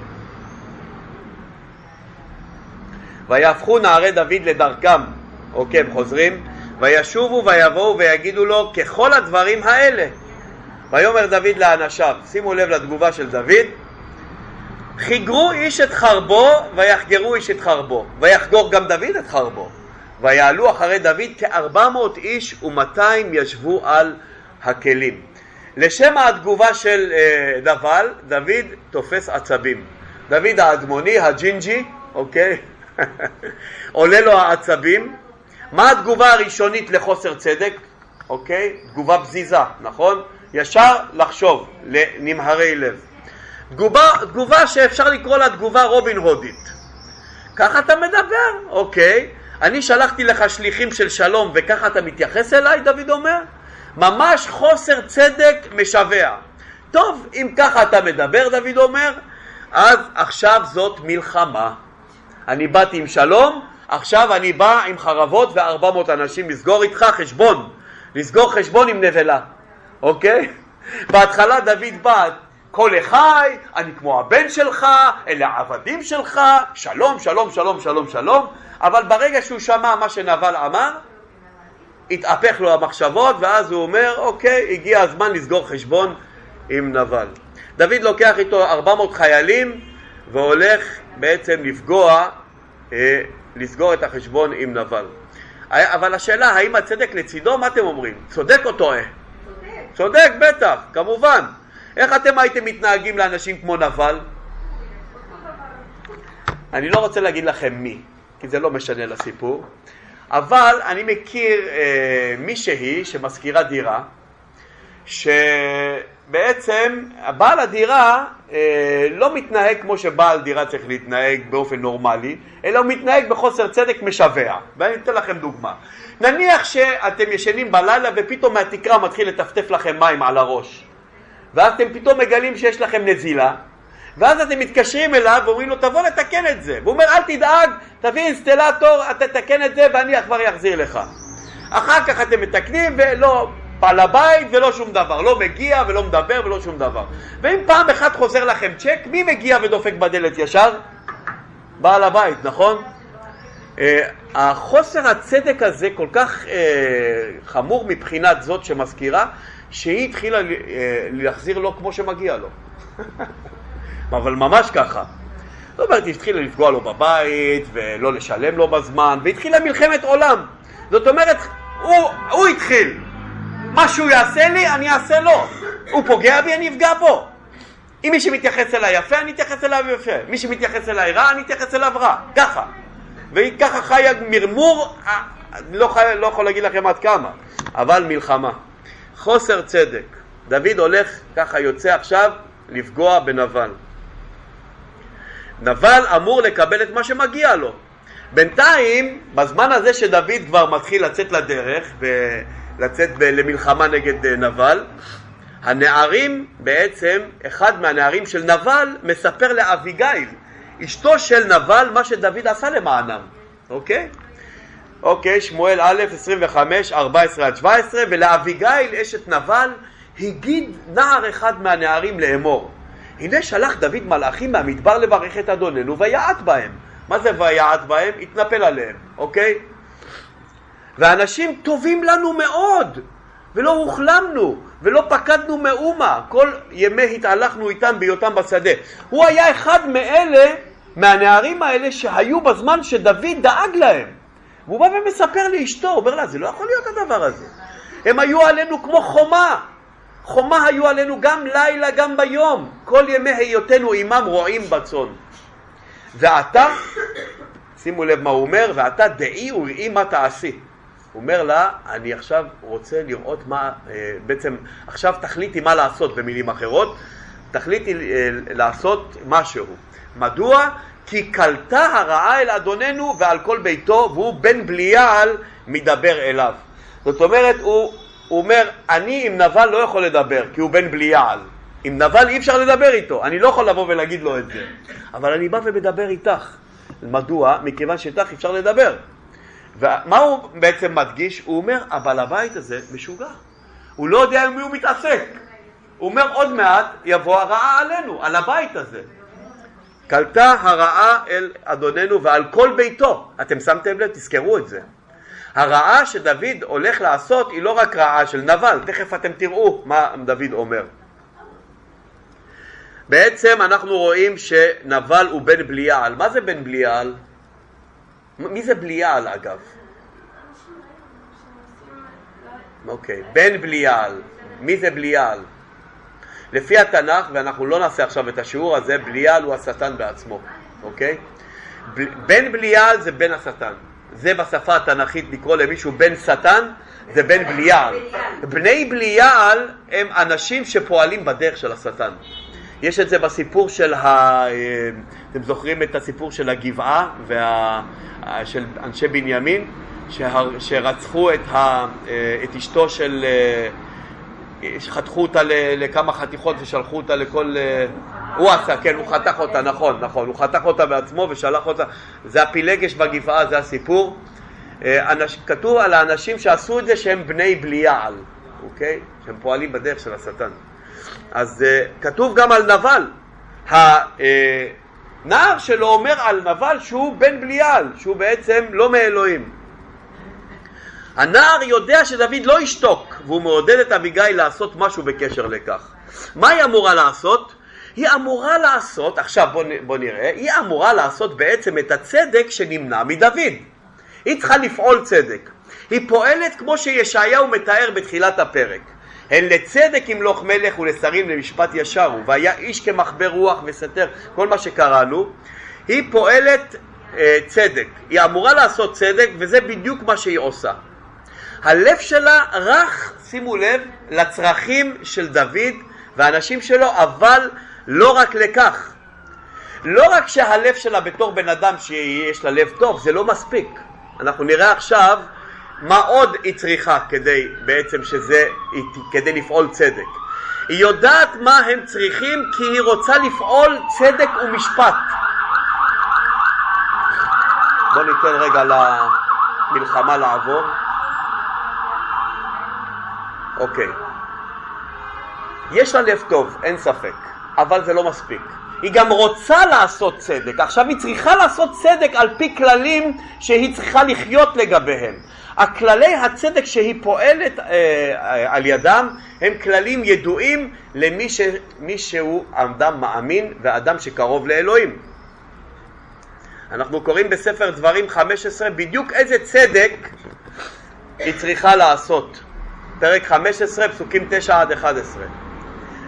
ויהפכו נערי דוד לדרכם, אוקיי, הם חוזרים, וישובו ויבואו ויגידו לו ככל הדברים האלה. ויאמר דוד לאנשיו, שימו לב לתגובה של דוד, חיגרו איש את חרבו ויחגרו איש את חרבו, ויחגור גם דוד את חרבו. ויעלו אחרי דוד כארבע מאות איש ומאתיים ישבו על הכלים. לשם התגובה של אה, דבל, דוד תופס עצבים. דוד האדמוני, הג'ינג'י, אוקיי? עולה לו העצבים. מה התגובה הראשונית לחוסר צדק? אוקיי? תגובה פזיזה, נכון? ישר לחשוב, לנמהרי לב. תגובה, תגובה שאפשר לקרוא לה תגובה רובין הודית. ככה אתה מדבר, אוקיי. אני שלחתי לך שליחים של שלום וככה אתה מתייחס אליי, דוד אומר? ממש חוסר צדק משווע. טוב, אם ככה אתה מדבר, דוד אומר, אז עכשיו זאת מלחמה. אני באתי עם שלום, עכשיו אני בא עם חרבות וארבע מאות אנשים לסגור איתך חשבון, לסגור חשבון עם נבלה, אוקיי? בהתחלה דוד בא, כל אחי, אני כמו הבן שלך, אלה העבדים שלך, שלום, שלום, שלום, שלום, שלום, אבל ברגע שהוא שמע מה שנבל אמר, התהפך לו המחשבות, ואז הוא אומר, אוקיי, הגיע הזמן לסגור חשבון עם נבל. דוד לוקח איתו 400 חיילים והולך בעצם לפגוע, אה, לסגור את החשבון עם נבל. אבל השאלה, האם הצדק לצידו? מה אתם אומרים? צודק או טועה? צודק. בטח, כמובן. איך אתם הייתם מתנהגים לאנשים כמו נבל? אני לא רוצה להגיד לכם מי, כי זה לא משנה לסיפור, אבל אני מכיר אה, מישהי שמשכירה דירה, שבעצם בעל הדירה אה, לא מתנהג כמו שבעל דירה צריך להתנהג באופן נורמלי, אלא הוא מתנהג בחוסר צדק משווע. ואני אתן לכם דוגמה. נניח שאתם ישנים בלילה ופתאום מהתקרה מתחיל לטפטף לכם מים על הראש. ואז אתם פתאום מגלים שיש לכם נזילה, ואז אתם מתקשרים אליו ואומרים לו תבוא לתקן את זה. והוא אומר אל תדאג, תביא אינסטלטור, אתה תתקן את זה ואני כבר אחזיר לך. אחר כך אתם מתקנים ולא בעל הבית ולא שום דבר, לא מגיע ולא מדבר ולא שום דבר. ואם פעם אחת חוזר לכם צ'ק, מי מגיע ודופק בדלת ישר? בעל הבית, נכון? Uh, החוסר הצדק הזה כל כך uh, חמור מבחינת זאת שמזכירה, שהיא התחילה uh, להחזיר לו כמו שמגיע לו. אבל ממש ככה. זאת אומרת, היא התחילה לפגוע לו בבית, ולא לשלם לו בזמן, והתחילה מלחמת עולם. זאת אומרת, הוא, הוא התחיל. מה שהוא יעשה לי, אני אעשה לו. הוא פוגע בי, אני אפגע בו. אם מי שמתייחס אליי יפה, אני אתייחס אליו יפה. מי שמתייחס אליי רע, אני אתייחס אליו רע. ככה. והיא ככה חיה מרמור, אה, לא, חי, לא יכול להגיד לכם עד כמה, אבל מלחמה. חוסר צדק. דוד הולך, ככה יוצא עכשיו, לפגוע בנבל. נבל אמור לקבל את מה שמגיע לו. בינתיים, בזמן הזה שדוד כבר מתחיל לצאת לדרך ולצאת למלחמה נגד אה, נבל, הנערים בעצם, אחד מהנערים של נבל מספר לאביגיל, אשתו של נבל, מה שדוד עשה למענם, אוקיי? אוקיי, שמואל א', 25, 14 עד 17, ולאביגיל אשת נבל הגיד נער אחד מהנערים לאמור הנה שלח דוד מלאכים מהמדבר לברך את אדוננו ויעט בהם. מה זה ויעט בהם? התנפל עליהם, אוקיי? ואנשים טובים לנו מאוד, ולא הוחלמנו, ולא פקדנו מאומה, כל ימי התהלכנו איתם בהיותם בשדה. הוא היה אחד מאלה מהנערים האלה שהיו בזמן שדוד דאג להם. והוא בא ומספר לאשתו, הוא אומר לה, זה לא יכול להיות הדבר הזה. הם היו עלינו כמו חומה. חומה היו עלינו גם לילה, גם ביום. כל ימי היותנו עמם רועים בצאן. ועתה, שימו לב מה הוא אומר, ועתה דעי וראי מה תעשי. הוא אומר לה, אני עכשיו רוצה לראות מה, אה, בעצם עכשיו תחליטי מה לעשות במילים אחרות, תחליטי אה, לעשות משהו. מדוע? כי קלטה הרעה אל אדוננו ועל כל ביתו והוא בן בליעל מדבר אליו. זאת אומרת, הוא, הוא אומר, אני עם נבל לא יכול לדבר כי הוא בן בליעל. עם נבל אי אפשר לדבר איתו, אני לא יכול לבוא ולהגיד לו את זה. אבל אני בא ומדבר איתך. מדוע? מכיוון שאיתך אפשר לדבר. ומה הוא בעצם מדגיש? הוא אומר, הבעל הבית הזה משוגע. הוא לא יודע עם מי הוא מתעסק. הוא אומר, עוד מעט יבוא הרעה עלינו, על הבית הזה. קלטה הרעה אל אדוננו ועל כל ביתו. אתם שמתם לב? תזכרו את זה. הרעה שדוד הולך לעשות היא לא רק רעה של נבל, תכף אתם תראו מה דוד אומר. בעצם אנחנו רואים שנבל הוא בן בליעל. מה זה בן בליעל? מי זה בליעל אגב? אוקיי, בן בליעל. מי זה בליעל? לפי התנ"ך, ואנחנו לא נעשה עכשיו את השיעור הזה, בליעל הוא השטן בעצמו, אוקיי? בן בליעל זה בן השטן. זה בשפה התנ"כית לקרוא למישהו בן שטן, זה בן בליעל. בני בליעל הם אנשים שפועלים בדרך של השטן. יש את זה בסיפור של, ה... אה, אתם זוכרים את הסיפור של הגבעה וה... של אנשי בנימין, שרצחו את, ה... אה, את אשתו של... אה, חתכו אותה לכמה חתיכות ושלחו אותה לכל... הוא עשה, כן, הוא חתך אותה, נכון, נכון, הוא חתך אותה בעצמו ושלח אותה, זה הפילגש בגבעה, זה הסיפור. אנש... כתוב על האנשים שעשו את זה שהם בני בליעל, אוקיי? שהם פועלים בדרך של השטן. אז כתוב גם על נבל. הנער שלו אומר על נבל שהוא בן בליעל, שהוא בעצם לא מאלוהים. הנער יודע שדוד לא ישתוק, והוא מעודד את אביגיל לעשות משהו בקשר לכך. מה היא אמורה לעשות? היא אמורה לעשות, עכשיו בוא, בוא נראה, היא אמורה לעשות בעצם את הצדק שנמנע מדוד. היא צריכה לפעול צדק. היא פועלת כמו שישעיהו מתאר בתחילת הפרק. הן לצדק ימלוך מלך ולשרים למשפט ישר הוא, והיה איש כמחבר רוח וסתר, כל מה שקראנו, היא פועלת אה, צדק, היא אמורה לעשות צדק וזה בדיוק מה שהיא עושה. הלב שלה רך, שימו לב, לצרכים של דוד והאנשים שלו, אבל לא רק לכך. לא רק שהלב שלה בתור בן אדם שיש לה לב טוב, זה לא מספיק. אנחנו נראה עכשיו מה עוד היא צריכה כדי בעצם שזה, כדי לפעול צדק? היא יודעת מה הם צריכים כי היא רוצה לפעול צדק ומשפט. בואו ניתן רגע למלחמה לעבור. אוקיי. יש לה לב טוב, אין ספק, אבל זה לא מספיק. היא גם רוצה לעשות צדק. עכשיו היא צריכה לעשות צדק על פי כללים שהיא צריכה לחיות לגביהם. הכללי הצדק שהיא פועלת אה, אה, על ידם הם כללים ידועים למי ש, שהוא אדם מאמין ואדם שקרוב לאלוהים. אנחנו קוראים בספר דברים 15 בדיוק איזה צדק היא צריכה לעשות. פרק 15, פסוקים 9 עד 11.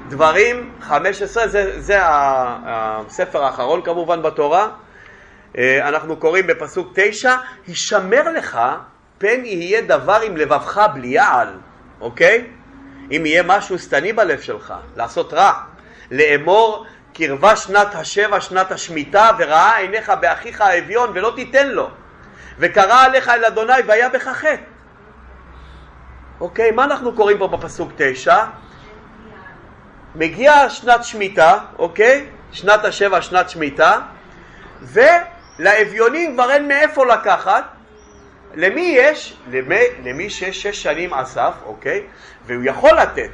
דברים 15, זה, זה הספר האחרון כמובן בתורה. אה, אנחנו קוראים בפסוק 9, הישמר לך פן יהיה דבר עם לבבך בלי יעל, אוקיי? אם יהיה משהו שטני בלב שלך, לעשות רע, לאמור קרבה שנת השבע שנת השמיטה וראה עיניך באחיך האביון ולא תיתן לו וקרא עליך אל אדוני והיה בך חטא אוקיי, מה אנחנו קוראים פה בפסוק תשע? מגיעה שנת שמיטה, אוקיי? שנת השבע שנת שמיטה ולאביונים כבר אין מאיפה לקחת למי יש? למי, למי שש שנים אסף, אוקיי? והוא יכול לתת,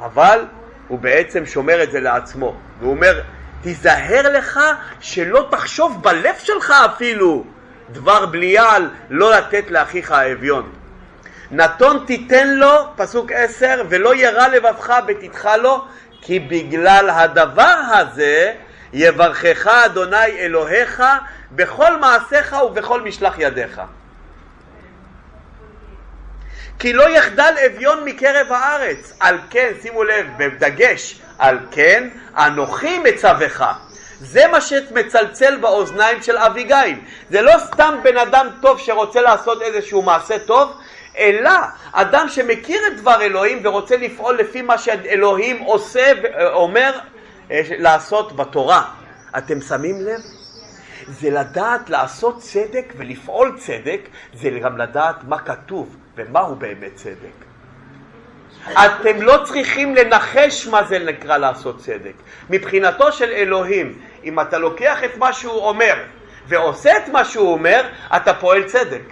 אבל הוא בעצם שומר את זה לעצמו. והוא אומר, תיזהר לך שלא תחשוב בלב שלך אפילו דבר בליעל לא לתת לאחיך האביון. נתון תיתן לו, פסוק עשר, ולא ירא לבבך בתתך לו, כי בגלל הדבר הזה יברכך אדוני אלוהיך בכל מעשיך ובכל משלח ידיך. כי לא יחדל אביון מקרב הארץ. על כן, שימו לב, בדגש, על כן, אנוכי מצווך. זה מה שמצלצל באוזניים של אביגיל. זה לא סתם בן אדם טוב שרוצה לעשות איזשהו מעשה טוב, אלא אדם שמכיר את דבר אלוהים ורוצה לפעול לפי מה שאלוהים עושה ואומר אה, לעשות בתורה. אתם שמים לב? זה לדעת לעשות צדק ולפעול צדק, זה גם לדעת מה כתוב ומהו באמת צדק. אתם לא צריכים לנחש מה זה נקרא לעשות צדק. מבחינתו של אלוהים, אם אתה לוקח את מה שהוא אומר ועושה את מה שהוא אומר, אתה פועל צדק.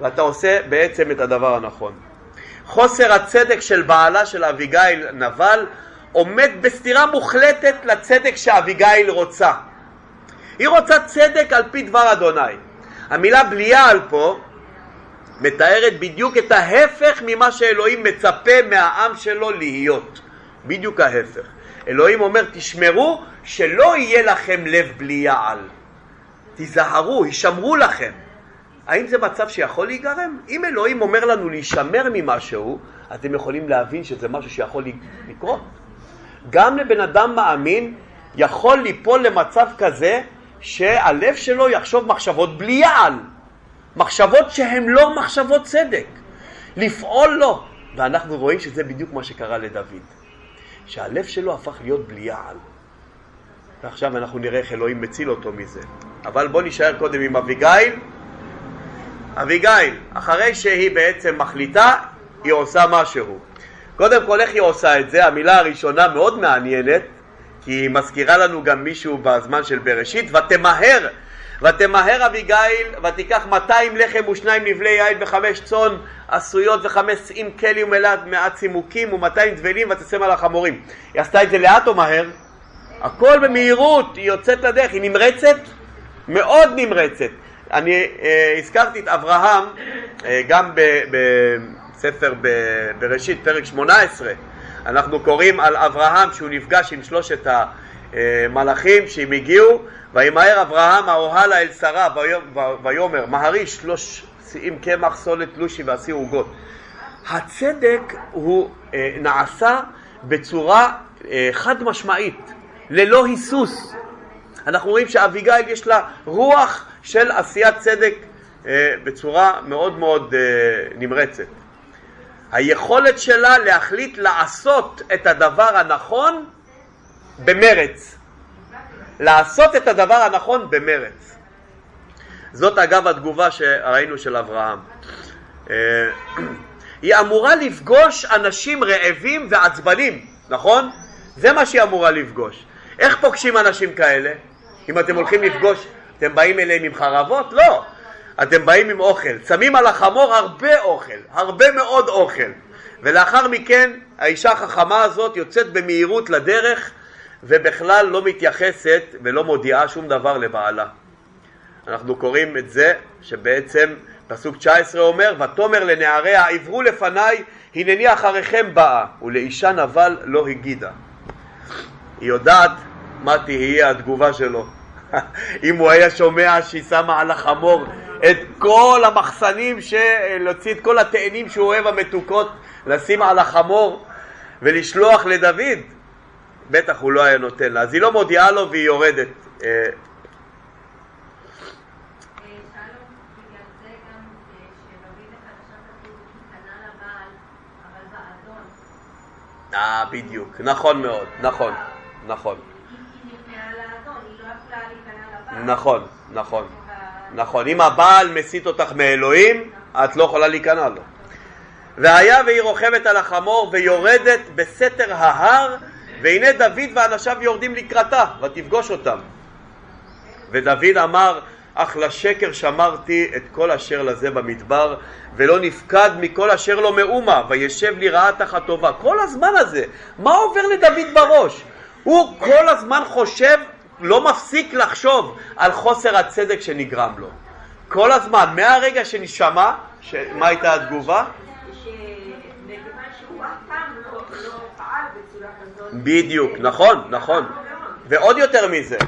ואתה עושה בעצם את הדבר הנכון. חוסר הצדק של בעלה של אביגיל נבל עומד בסתירה מוחלטת לצדק שאביגיל רוצה. היא רוצה צדק על פי דבר אדוני. המילה בליעל פה מתארת בדיוק את ההפך ממה שאלוהים מצפה מהעם שלו להיות. בדיוק ההפך. אלוהים אומר תשמרו שלא יהיה לכם לב בליעל. תיזהרו, הישמרו לכם. האם זה מצב שיכול להיגרם? אם אלוהים אומר לנו להישמר ממשהו, אתם יכולים להבין שזה משהו שיכול לקרות. גם לבן אדם מאמין יכול ליפול למצב כזה שהלב שלו יחשוב מחשבות בלי יעל, מחשבות שהן לא מחשבות צדק, לפעול לו. ואנחנו רואים שזה בדיוק מה שקרה לדוד, שהלב שלו הפך להיות בלי יעל. ועכשיו אנחנו נראה איך אלוהים מציל אותו מזה. אבל בוא נשאר קודם עם אביגיל. אביגיל, אחרי שהיא בעצם מחליטה, היא עושה משהו. קודם כל, איך היא עושה את זה? המילה הראשונה מאוד מעניינת, כי היא מזכירה לנו גם מישהו בזמן של בראשית, ותמהר, ותמהר אביגיל, ותיקח 200 לחם ושניים נבלי יין וחמש צאן עשויות וחמש שאים כלי ומלאת מעט צימוקים ומאתיים דבלים ותשם על החמורים. היא עשתה את זה לאט או מהר? הכל במהירות, היא יוצאת לדרך, היא נמרצת? מאוד נמרצת. אני אה, הזכרתי את אברהם אה, גם בספר בראשית, פרק 18. אנחנו קוראים על אברהם שהוא נפגש עם שלושת המלאכים שהם הגיעו, וימהר אברהם האוהלה אל שרה ויאמר מהרי שלוש שיאים קמח סולת לושי ועשי עוגות. הצדק הוא אה, נעשה בצורה אה, חד משמעית, ללא היסוס. אנחנו רואים שאביגיל יש לה רוח של עשיית צדק אה, בצורה מאוד מאוד אה, נמרצת. היכולת שלה להחליט לעשות את הדבר הנכון במרץ. לעשות את הדבר הנכון במרץ. זאת אגב התגובה שראינו של אברהם. אה, היא אמורה לפגוש אנשים רעבים ועצבנים, נכון? זה מה שהיא אמורה לפגוש. איך פוגשים אנשים כאלה? אם אתם הולכים לפגוש, אתם באים אליהם עם חרבות? לא. אתם באים עם אוכל. שמים על החמור הרבה אוכל, הרבה מאוד אוכל. ולאחר מכן האישה החכמה הזאת יוצאת במהירות לדרך ובכלל לא מתייחסת ולא מודיעה שום דבר לבעלה. אנחנו קוראים את זה שבעצם פסוק 19 אומר ותאמר לנעריה עברו לפניי הנני אחריכם באה ולאישה נבל לא הגידה. היא יודעת מה תהיה התגובה שלו. אם הוא היה שומע שהיא שמה על החמור את כל המחסנים, להוציא את כל התאנים שהוא אוהב המתוקות, לשים על החמור ולשלוח לדוד, בטח הוא לא היה נותן לה. אז היא לא מודיעה לו והיא יורדת. אה, אה, בדיוק, נכון מאוד, נכון, נכון. נכון, נכון, נכון. אם הבעל מסית אותך מאלוהים, את לא יכולה להיכנע לו. והיה והיא רוכבת על החמור ויורדת בסתר ההר, והנה דוד ואנשיו יורדים לקראתה, ותפגוש אותם. ודוד אמר, אך לשקר שמרתי את כל אשר לזה במדבר, ולא נפקד מכל אשר לו מאומה, וישב לי רעה תחת טובה. כל הזמן הזה, מה עובר לדוד בראש? הוא כל הזמן חושב לא מפסיק לחשוב על חוסר הצדק שנגרם לו. כל הזמן, מהרגע שנשמע, ש... מה הייתה התגובה? בדיוק, נכון, נכון. ועוד יותר מזה,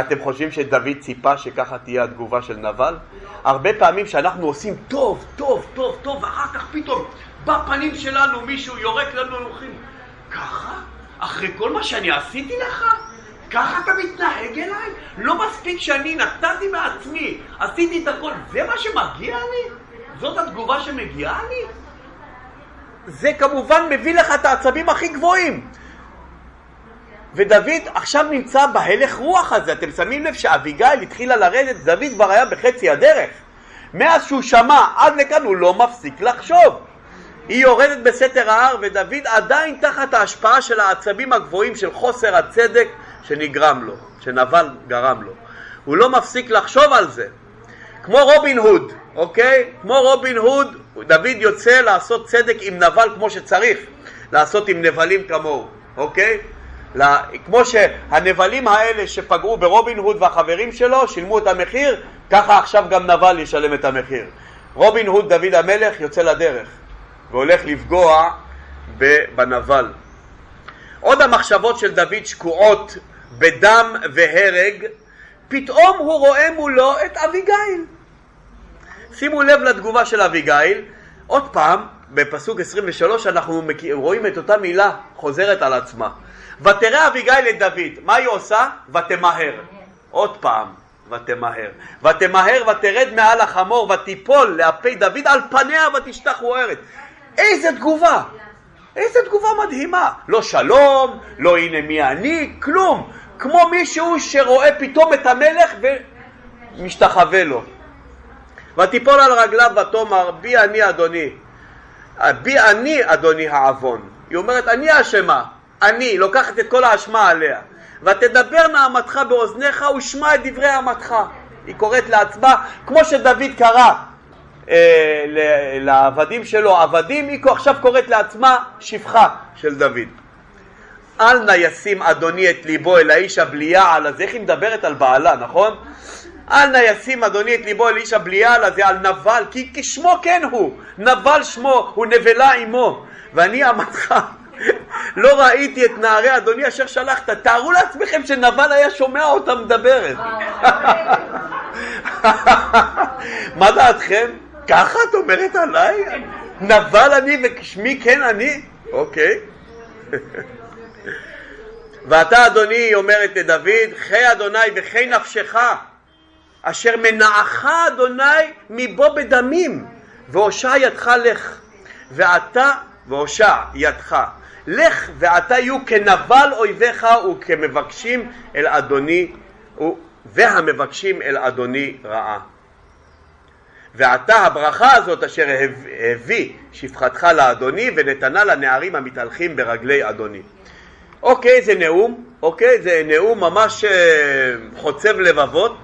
אתם חושבים שדוד ציפה שככה תהיה התגובה של נבל? הרבה פעמים שאנחנו עושים טוב, טוב, טוב, טוב, ואחר כך פתאום בפנים שלנו מישהו יורק לנו הולכים ככה? אחרי כל מה שאני עשיתי לך? ככה אתה מתנהג אליי? לא מספיק שאני נתתי מעצמי, עשיתי את הכל, זה מה שמגיע לי? זאת התגובה שמגיעה לי? זה כמובן מביא לך את העצבים הכי גבוהים. ודוד עכשיו נמצא בהלך רוח הזה. אתם שמים לב שאביגיל התחילה לרדת, דוד כבר היה בחצי הדרך. מאז שהוא שמע עד לכאן הוא לא מפסיק לחשוב. היא יורדת בסתר ההר ודוד עדיין תחת ההשפעה של העצבים הגבוהים של חוסר הצדק שנגרם לו, שנבל גרם לו. הוא לא מפסיק לחשוב על זה. כמו רובין הוד, אוקיי? כמו רובין הוד, דוד יוצא לעשות צדק עם נבל כמו שצריך, לעשות עם נבלים כמוהו, אוקיי? כמו שהנבלים האלה שפגעו ברובין הוד והחברים שלו שילמו את המחיר, ככה עכשיו גם נבל ישלם את המחיר. רובין הוד, דוד המלך, יוצא לדרך והולך לפגוע בנבל. עוד המחשבות של דוד שקועות בדם והרג, פתאום הוא רואה מולו את אביגיל. שימו לב לתגובה של אביגיל, עוד פעם, בפסוק 23 אנחנו רואים את אותה מילה חוזרת על עצמה. ותראה אביגיל את דוד, מה היא עושה? ותמהר. עוד פעם, ותמהר. ותמהר ותרד מעל החמור ותיפול לאפי דוד על פניה ותשתח רוערת. איזה תגובה! איזה תגובה מדהימה! לא שלום, לא הנה מי אני, כלום. כמו מישהו שרואה פתאום את המלך ומשתחווה לו. ותיפול על רגליו ותאמר בי אני אדוני, בי אני אדוני העוון. היא אומרת אני אשמה, אני, לוקחת את כל האשמה עליה. ותדבר נעמתך באוזניך ושמע את דברי אמתך. היא קוראת לעצמה, כמו שדוד קרא אה, לעבדים שלו עבדים, היא עכשיו קוראת לעצמה שפחה של דוד. אל נא ישים אדוני את ליבו אל האיש הבליעה על הזה, איך היא מדברת על בעלה, נכון? אל נא ישים אדוני את ליבו אל איש הבליעה על הזה, על נבל, כי כשמו כן הוא, נבל שמו, הוא נבלה עמו, ואני אמתך לא ראיתי את נערי אדוני אשר שלחת. תארו לעצמכם שנבל היה שומע אותה מדברת. מה דעתכם? ככה את אומרת עליי? נבל אני וכשמי כן אני? אוקיי. ואתה אדוני אומרת לדוד, חי אדוני וחי נפשך, אשר מנעך אדוני מבו בדמים, והושע ידך לך, ואתה והושע ידך לך ואתה יהיו כנבל אויביך וכמבקשים אל אדוני והמבקשים אל אדוני רעה. ועתה הברכה הזאת אשר הביא שפחתך לאדוני ונתנה לנערים המתהלכים ברגלי אדוני. אוקיי, זה נאום, אוקיי, זה נאום ממש אה, חוצב לבבות.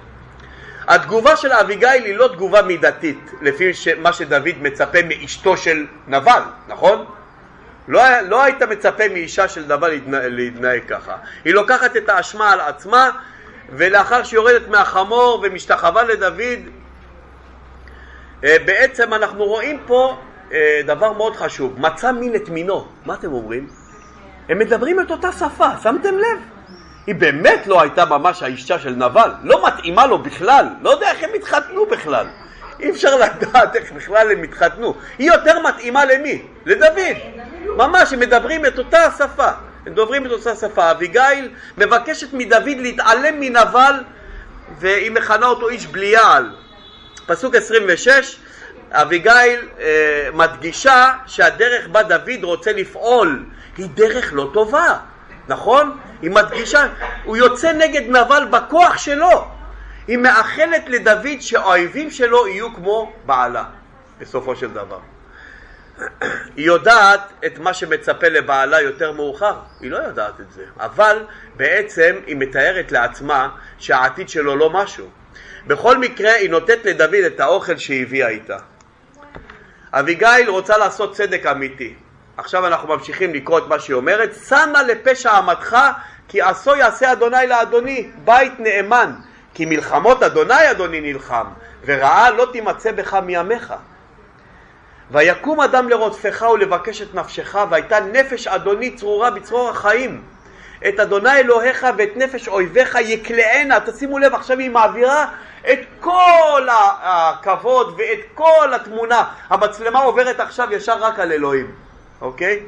התגובה של אביגיל היא לא תגובה מידתית, לפי מה שדוד מצפה מאשתו של נבל, נכון? לא, לא היית מצפה מאישה של דבר להתנהג ככה. היא לוקחת את האשמה על עצמה, ולאחר שהיא יורדת מהחמור ומשתחווה לדוד, אה, בעצם אנחנו רואים פה אה, דבר מאוד חשוב, מצא מין את מינו. מה אתם אומרים? הם מדברים את אותה שפה, שמתם לב? היא באמת לא הייתה ממש האישה של נבל, לא מתאימה לו בכלל, לא יודע איך הם התחתנו בכלל. אי אפשר לדעת איך בכלל הם התחתנו. היא יותר מתאימה למי? לדוד. ממש, הם מדברים את אותה השפה. הם דוברים את אותה שפה. אביגיל מבקשת מדוד להתעלם מנבל והיא מכנה אותו איש בליעל. פסוק 26, אביגיל אה, מדגישה שהדרך בה דוד רוצה לפעול היא דרך לא טובה, נכון? היא מדגישה, הוא יוצא נגד נבל בכוח שלו. היא מאחלת לדוד שהאויבים שלו יהיו כמו בעלה, בסופו של דבר. היא יודעת את מה שמצפה לבעלה יותר מאוחר, היא לא יודעת את זה, אבל בעצם היא מתארת לעצמה שהעתיד שלו לא משהו. בכל מקרה היא נותנת לדוד את האוכל שהיא הביאה איתה. אביגיל רוצה לעשות צדק אמיתי. עכשיו אנחנו ממשיכים לקרוא את מה שהיא אומרת, שמה לפשע אמתך כי עשו יעשה אדוני לאדוני, בית נאמן, כי מלחמות אדוני אדוני נלחם, ורעה לא תימצא בך מימיך. ויקום אדם לרודפך ולבקש את נפשך, והייתה נפש אדוני צרורה בצרור החיים. את אדוני אלוהיך ואת נפש אויביך יקלענה. תשימו לב, עכשיו היא מעבירה את כל הכבוד ואת כל התמונה. המצלמה עוברת עכשיו ישר רק על אלוהים, אוקיי?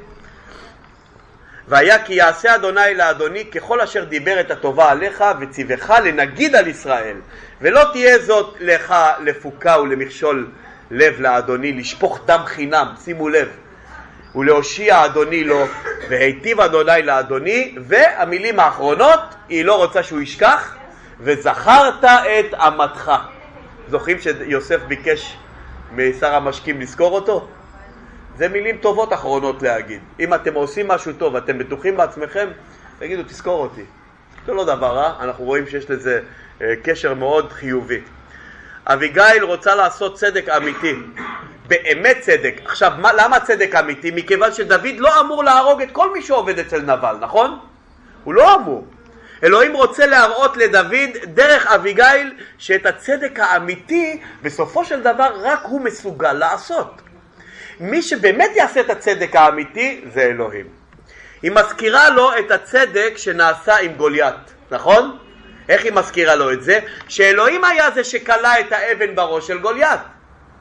והיה כי יעשה אדוני לאדוני ככל אשר דיבר את הטובה עליך וציווך לנגיד על ישראל. ולא תהיה זאת לך לפוקה ולמכשול לב לאדוני לשפוך דם חינם, שימו לב, ולהושיע אדוני לו והיטיב אדוני לאדוני והמילים האחרונות היא לא רוצה שהוא ישכח וזכרת את אמתך זוכרים שיוסף ביקש משר המשקים לזכור אותו? זה מילים טובות אחרונות להגיד. אם אתם עושים משהו טוב, אתם בטוחים בעצמכם, תגידו, תזכור אותי. זה לא דבר רע, אנחנו רואים שיש לזה אה, קשר מאוד חיובי. אביגיל רוצה לעשות צדק אמיתי, באמת צדק. עכשיו, מה, למה צדק אמיתי? מכיוון שדוד לא אמור להרוג את כל מי שעובד אצל נבל, נכון? הוא לא אמור. אלוהים רוצה להראות לדוד דרך אביגיל שאת הצדק האמיתי בסופו של דבר רק הוא מסוגל לעשות. מי שבאמת יעשה את הצדק האמיתי זה אלוהים. היא מזכירה לו את הצדק שנעשה עם גוליית, נכון? איך היא מזכירה לו את זה? שאלוהים היה זה שכלה את האבן בראש של גוליית.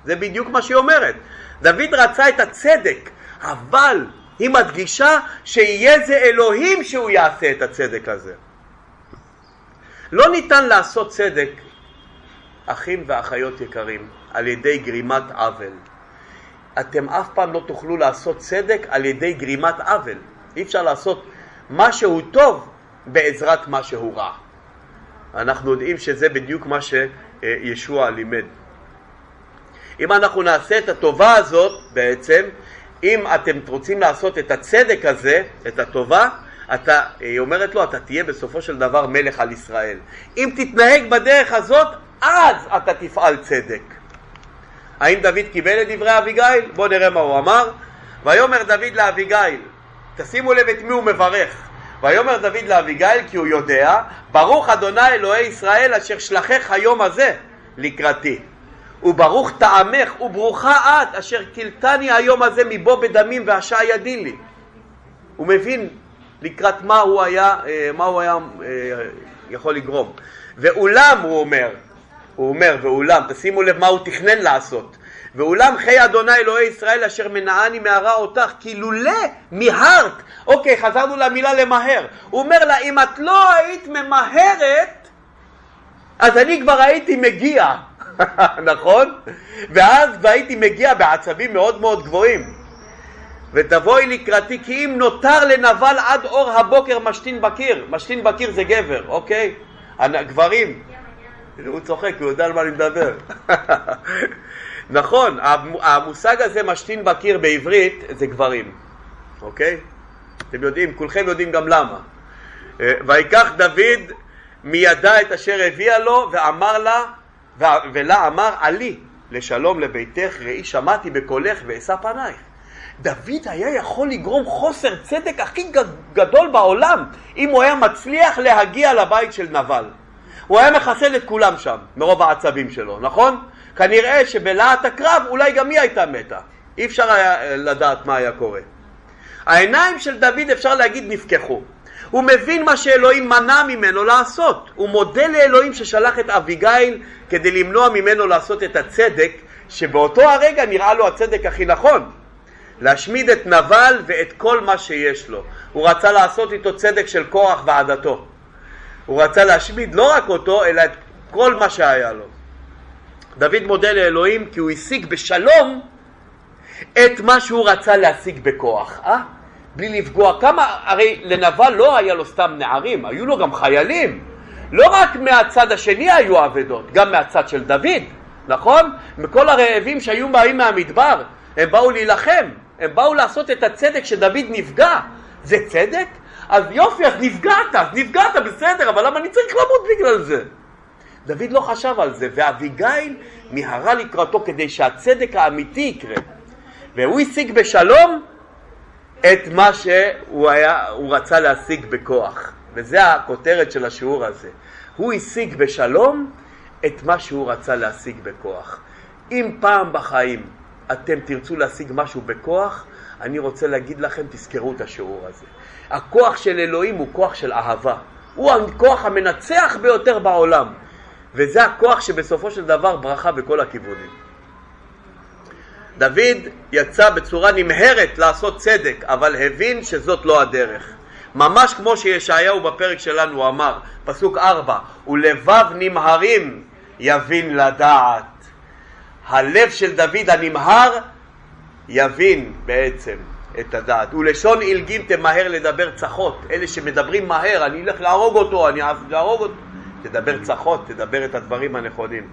זה בדיוק מה שהיא אומרת. דוד רצה את הצדק, אבל היא מדגישה שיהיה זה אלוהים שהוא יעשה את הצדק הזה. לא ניתן לעשות צדק, אחים ואחיות יקרים, על ידי גרימת עוול. אתם אף פעם לא תוכלו לעשות צדק על ידי גרימת עוול. אי אפשר לעשות משהו טוב בעזרת משהו רע. אנחנו יודעים שזה בדיוק מה שישוע לימד. אם אנחנו נעשה את הטובה הזאת בעצם, אם אתם רוצים לעשות את הצדק הזה, את הטובה, אתה, היא אומרת לו, אתה תהיה בסופו של דבר מלך על ישראל. אם תתנהג בדרך הזאת, אז אתה תפעל צדק. האם דוד קיבל את דברי אביגיל? בואו נראה מה הוא אמר. ויאמר דוד לאביגיל, תשימו לב את מי הוא מברך. ויאמר דוד לאביגיל כי הוא יודע, ברוך אדוני אלוהי ישראל אשר שלחך היום הזה לקראתי. וברוך טעמך וברוכה את אשר קלטני היום הזה מבוא בדמים והשעה ידי לי. הוא מבין לקראת מה הוא היה, אה, מה הוא היה אה, יכול לגרום. ואולם, הוא אומר, הוא אומר, ואולם, תשימו לב מה הוא תכנן לעשות. ואולם חיי אדוני אלוהי ישראל אשר מנעני מהרע אותך, כי לולא מיהרת. אוקיי, חזרנו למילה למהר. הוא אומר לה, אם את לא היית ממהרת, אז אני כבר הייתי מגיע, נכון? ואז והייתי מגיע בעצבים מאוד מאוד גבוהים. ותבואי לקראתי כי אם נותר לנבל עד אור הבוקר משתין בקיר, משתין בקיר זה גבר, אוקיי? גברים, הוא צוחק, הוא יודע על מה אני מדבר. נכון, המושג הזה משתין בקיר בעברית זה גברים, אוקיי? אתם יודעים, כולכם יודעים גם למה. אה, ויקח דוד מידה את אשר הביאה לו ואמר לה, ולה אמר עלי לשלום לביתך ראי שמעתי בקולך ואשא פנייך. דוד היה יכול לגרום חוסר צדק הכי גדול בעולם אם הוא היה מצליח להגיע לבית של נבל. הוא היה מחסל את כולם שם, מרוב העצבים שלו, נכון? כנראה שבלהט הקרב אולי גם היא הייתה מתה. אי אפשר היה אה, לדעת מה היה קורה. העיניים של דוד אפשר להגיד נפקחו. הוא מבין מה שאלוהים מנע ממנו לעשות. הוא מודה לאלוהים ששלח את אביגיל כדי למנוע ממנו לעשות את הצדק, שבאותו הרגע נראה לו הצדק הכי נכון. להשמיד את נבל ואת כל מה שיש לו. הוא רצה לעשות איתו צדק של קורח ועדתו. הוא רצה להשמיד לא רק אותו, אלא את כל מה שהיה לו. דוד מודה לאלוהים כי הוא השיג בשלום את מה שהוא רצה להשיג בכוח, אה? בלי לפגוע. כמה, הרי לנבל לא היה לו סתם נערים, היו לו גם חיילים. לא רק מהצד השני היו אבדות, גם מהצד של דוד, נכון? מכל הרעבים שהיו באים מהמדבר, הם באו להילחם, הם באו לעשות את הצדק שדוד נפגע. זה צדק? אז יופי, אז נפגעת, אז נפגעת, בסדר, אבל למה אני צריך למות בגלל זה? דוד לא חשב על זה, ואביגיל מיהרה לקראתו כדי שהצדק האמיתי יקרה. והוא השיג בשלום את מה שהוא היה, רצה להשיג בכוח. וזה הכותרת של השיעור הזה. הוא השיג בשלום את מה שהוא רצה להשיג בכוח. אם פעם בחיים אתם תרצו להשיג משהו בכוח, אני רוצה להגיד לכם, תזכרו את השיעור הזה. הכוח של אלוהים הוא כוח של אהבה. הוא הכוח המנצח ביותר בעולם. וזה הכוח שבסופו של דבר ברכה בכל הכיוונים. דוד יצא בצורה נמהרת לעשות צדק, אבל הבין שזאת לא הדרך. ממש כמו שישעיהו בפרק שלנו אמר, פסוק ארבע, ולבב נמהרים יבין לדעת. הלב של דוד הנמהר יבין בעצם את הדעת. ולשון עילגים תמהר לדבר צחות. אלה שמדברים מהר, אני אלך להרוג אותו, אני להרוג אותו. תדבר צחות, תדבר את הדברים הנכונים.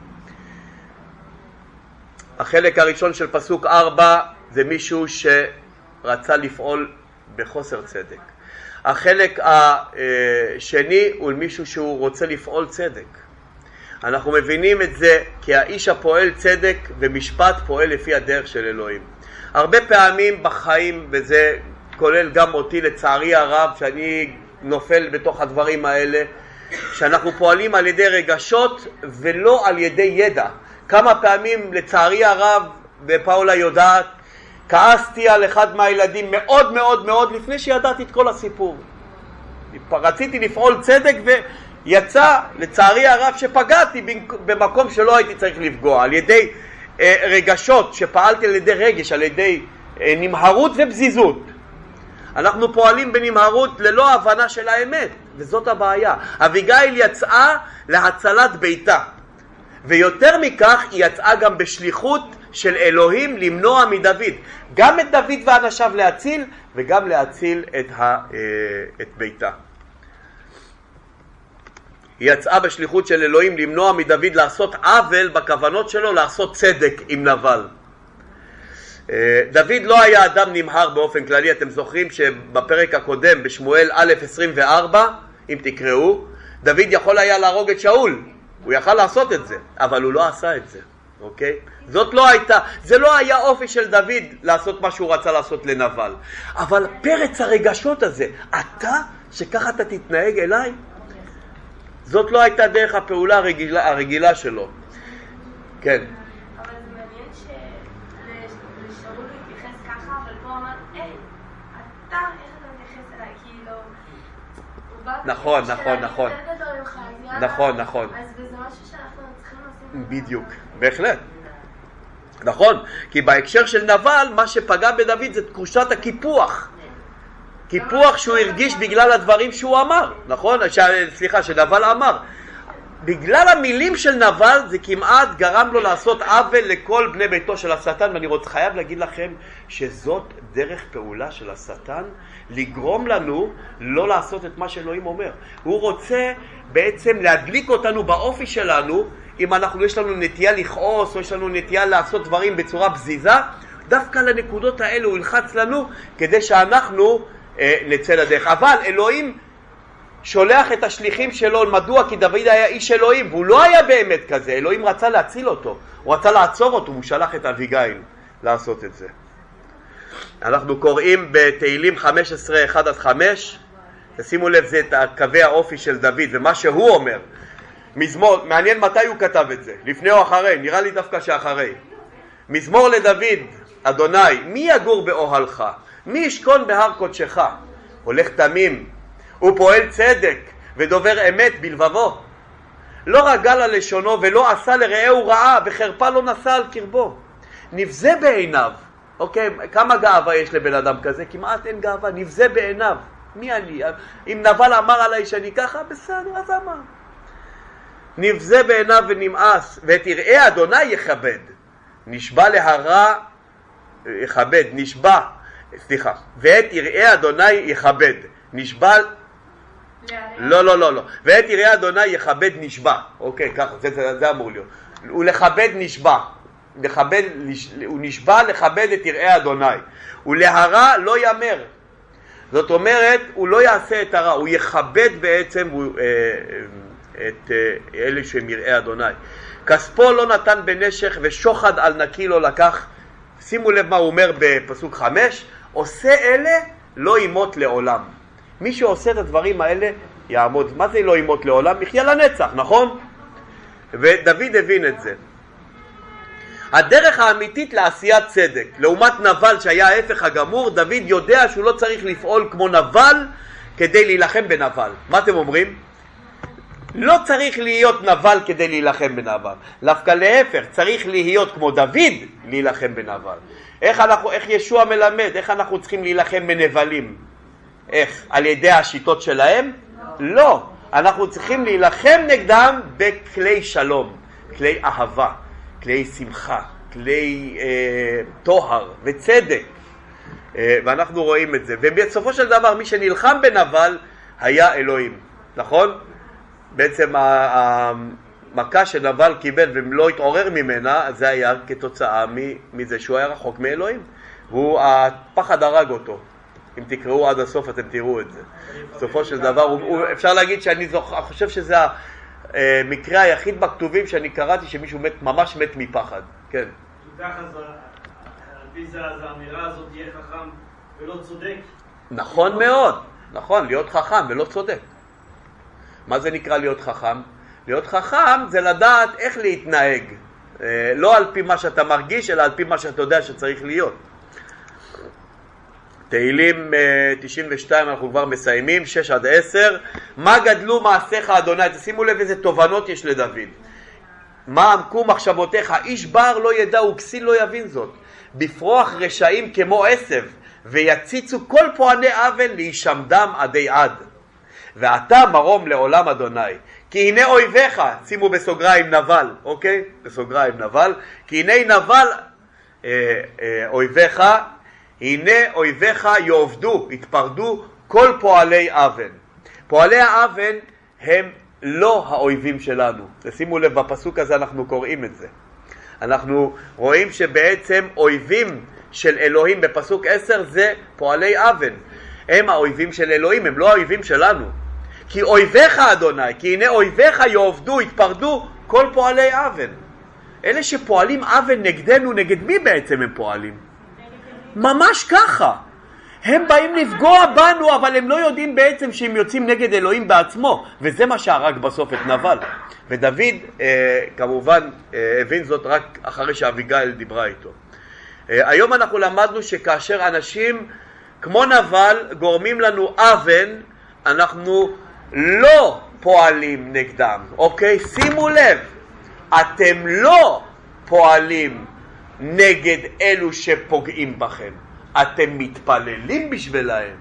החלק הראשון של פסוק ארבע זה מישהו שרצה לפעול בחוסר צדק. החלק השני הוא מישהו שהוא רוצה לפעול צדק. אנחנו מבינים את זה כי האיש הפועל צדק ומשפט פועל לפי הדרך של אלוהים. הרבה פעמים בחיים, וזה כולל גם אותי לצערי הרב, שאני נופל בתוך הדברים האלה, שאנחנו פועלים על ידי רגשות ולא על ידי ידע. כמה פעמים לצערי הרב, ופאולה יודעת, כעסתי על אחד מהילדים מאוד מאוד מאוד לפני שידעתי את כל הסיפור. רציתי לפעול צדק ויצא לצערי הרב שפגעתי במקום שלא הייתי צריך לפגוע על ידי רגשות, שפעלתי על ידי רגש, על ידי אה, נמהרות ופזיזות. אנחנו פועלים בנמהרות ללא הבנה של האמת, וזאת הבעיה. אביגיל יצאה להצלת ביתה, ויותר מכך היא יצאה גם בשליחות של אלוהים למנוע מדוד, גם את דוד ואנשיו להציל, וגם להציל את, ה, אה, את ביתה. יצאה בשליחות של אלוהים למנוע מדוד לעשות עוול בכוונות שלו לעשות צדק עם נבל. אה, דוד לא היה אדם נמהר באופן כללי, אתם זוכרים שבפרק הקודם בשמואל א' 24, אם תקראו, דוד יכול היה להרוג את שאול, הוא יכל לעשות את זה, אבל הוא לא עשה את זה, אוקיי? זאת לא הייתה, זה לא היה אופי של דוד לעשות מה שהוא רצה לעשות לנבל, אבל פרץ הרגשות הזה, אתה, שככה אתה תתנהג אליי, זאת לא הייתה דרך הפעולה הרגילה, הרגילה שלו. כן. כאילו, נכון, נכון, נכון. נכון, נכון. אז זה משהו שאנחנו צריכים לעשות. בדיוק, בהחלט. נכון, כי בהקשר של נבל, מה שפגע בדוד זה תחושת הקיפוח. קיפוח שהוא הרגיש בגלל הדברים שהוא אמר, נכון? ש... סליחה, שנבל אמר. בגלל המילים של נבל זה כמעט גרם לו לעשות עוול לכל בני ביתו של השטן ואני רוצה, חייב להגיד לכם שזאת דרך פעולה של השטן לגרום לנו לא לעשות את מה שאלוהים אומר. הוא רוצה בעצם להדליק אותנו באופי שלנו אם אנחנו, יש לנו נטייה לכעוס או יש לנו נטייה לעשות דברים בצורה פזיזה דווקא לנקודות האלה הוא ילחץ לנו כדי שאנחנו נצא לדרך. אבל אלוהים שולח את השליחים שלו, מדוע? כי דוד היה איש אלוהים, והוא לא היה באמת כזה, אלוהים רצה להציל אותו, הוא רצה לעצור אותו, הוא שלח את אביגיל לעשות את זה. אנחנו קוראים בתהילים 15, 1 עד 5, תשימו לב, זה את קווי האופי של דוד, ומה שהוא אומר. מזמור, מעניין מתי הוא כתב את זה, לפני או אחרי, נראה לי דווקא שאחרי. מזמור לדוד, אדוני, מי יגור באוהלך? מי ישכון בהר קודשך? הולך תמים, הוא פועל צדק ודובר אמת בלבבו. לא רגל על לשונו ולא עשה לרעהו רעה וחרפה לא נשא על קרבו. נבזה בעיניו. אוקיי, כמה גאווה יש לבן אדם כזה? כמעט אין גאווה, נבזה בעיניו. מי אני? אם נבל אמר עליי שאני ככה, בסדר, אז אמר. נבזה בעיניו ונמאס, ואת יראי אדוני יכבד. נשבע להרע יכבד, נשבע סליחה, ואת יראי אדוני יכבד, נשבע... לא, לא, לא, לא. ואת יראי אדוני יכבד נשבע. אוקיי, ככה, זה, זה, זה אמור להיות. הוא לכבד נשבע. לכבד, הוא נשבע לכבד את יראי אדוני. ולהרע לא יאמר. זאת אומרת, הוא לא יעשה את הרע, הוא יכבד בעצם הוא, אה, אה, את אה, אלה שהם יראי אדוני. כספו לא נתן בנשך ושוחד על נקי לא לקח. שימו לב מה הוא אומר בפסוק חמש, עושה אלה לא ימות לעולם. מי שעושה את הדברים האלה יעמוד. מה זה לא ימות לעולם? יחיה לנצח, נכון? ודוד הבין את זה. הדרך האמיתית לעשיית צדק. לעומת נבל שהיה ההפך הגמור, דוד יודע שהוא לא צריך לפעול כמו נבל כדי להילחם בנבל. מה אתם אומרים? לא צריך להיות נבל כדי להילחם בנבל, דווקא להפך, צריך להיות כמו דוד להילחם בנבל. איך, אנחנו, איך ישוע מלמד, איך אנחנו צריכים להילחם בנבלים? איך? על ידי השיטות שלהם? לא. לא. אנחנו צריכים להילחם נגדם בכלי שלום, כלי אהבה, כלי שמחה, כלי אה, וצדק. אה, ואנחנו רואים את זה. ובסופו של דבר מי שנלחם בנבל היה אלוהים, נכון? בעצם המכה שנבל קיבל ולא התעורר ממנה, זה היה כתוצאה מזה שהוא היה רחוק מאלוהים. והפחד הרג אותו. אם תקראו עד הסוף אתם תראו את זה. בסופו של דבר, הוא, הוא, אפשר להגיד שאני זוכ... חושב שזה המקרה היחיד בכתובים שאני קראתי שמישהו מת, ממש מת מפחד. כן. ככה זה, על פי זה, אז האמירה הזאת, תהיה חכם ולא צודק. נכון מאוד, נכון, להיות חכם ולא צודק. מה זה נקרא להיות חכם? להיות חכם זה לדעת איך להתנהג, אה, לא על פי מה שאתה מרגיש, אלא על פי מה שאתה יודע שצריך להיות. תהילים 92 אה, אנחנו כבר מסיימים, 6 עד 10. מה גדלו מעשיך אדוני? תשימו לב איזה תובנות יש לדוד. מה עמקו מחשבותיך? איש בר לא ידע וכסיל לא יבין זאת. בפרוח רשעים כמו עשב, ויציצו כל פועני אבן להישמדם עדי עד. ואתה מרום לעולם אדוני. כי הנה אויביך, שימו בסוגריים נבל, אוקיי? בסוגריים נבל. כי הנה נבל אה, אה, אויביך הנה אויביך יעבדו, יתפרדו כל פועלי אבן. פועלי האבן הם לא האויבים שלנו. ושימו לב, בפסוק הזה אנחנו קוראים את זה. אנחנו רואים שבעצם אויבים של אלוהים בפסוק עשר זה פועלי אבן. הם האויבים של אלוהים, הם לא האויבים שלנו. כי אויביך אדוני, כי הנה אויביך יעבדו, יתפרדו כל פועלי אבן. אלה שפועלים אבן נגדנו, נגד מי בעצם הם פועלים? ממש ככה. הם באים לפגוע בנו, אבל הם לא יודעים בעצם שהם יוצאים נגד אלוהים בעצמו, וזה מה שהרג בסוף את נבל. ודוד אה, כמובן אה, הבין זאת רק אחרי שאביגיל דיברה איתו. אה, היום אנחנו למדנו שכאשר אנשים כמו נבל גורמים לנו אבן, אנחנו לא פועלים נגדם, אוקיי? שימו לב, אתם לא פועלים נגד אלו שפוגעים בכם. אתם מתפללים בשבילהם,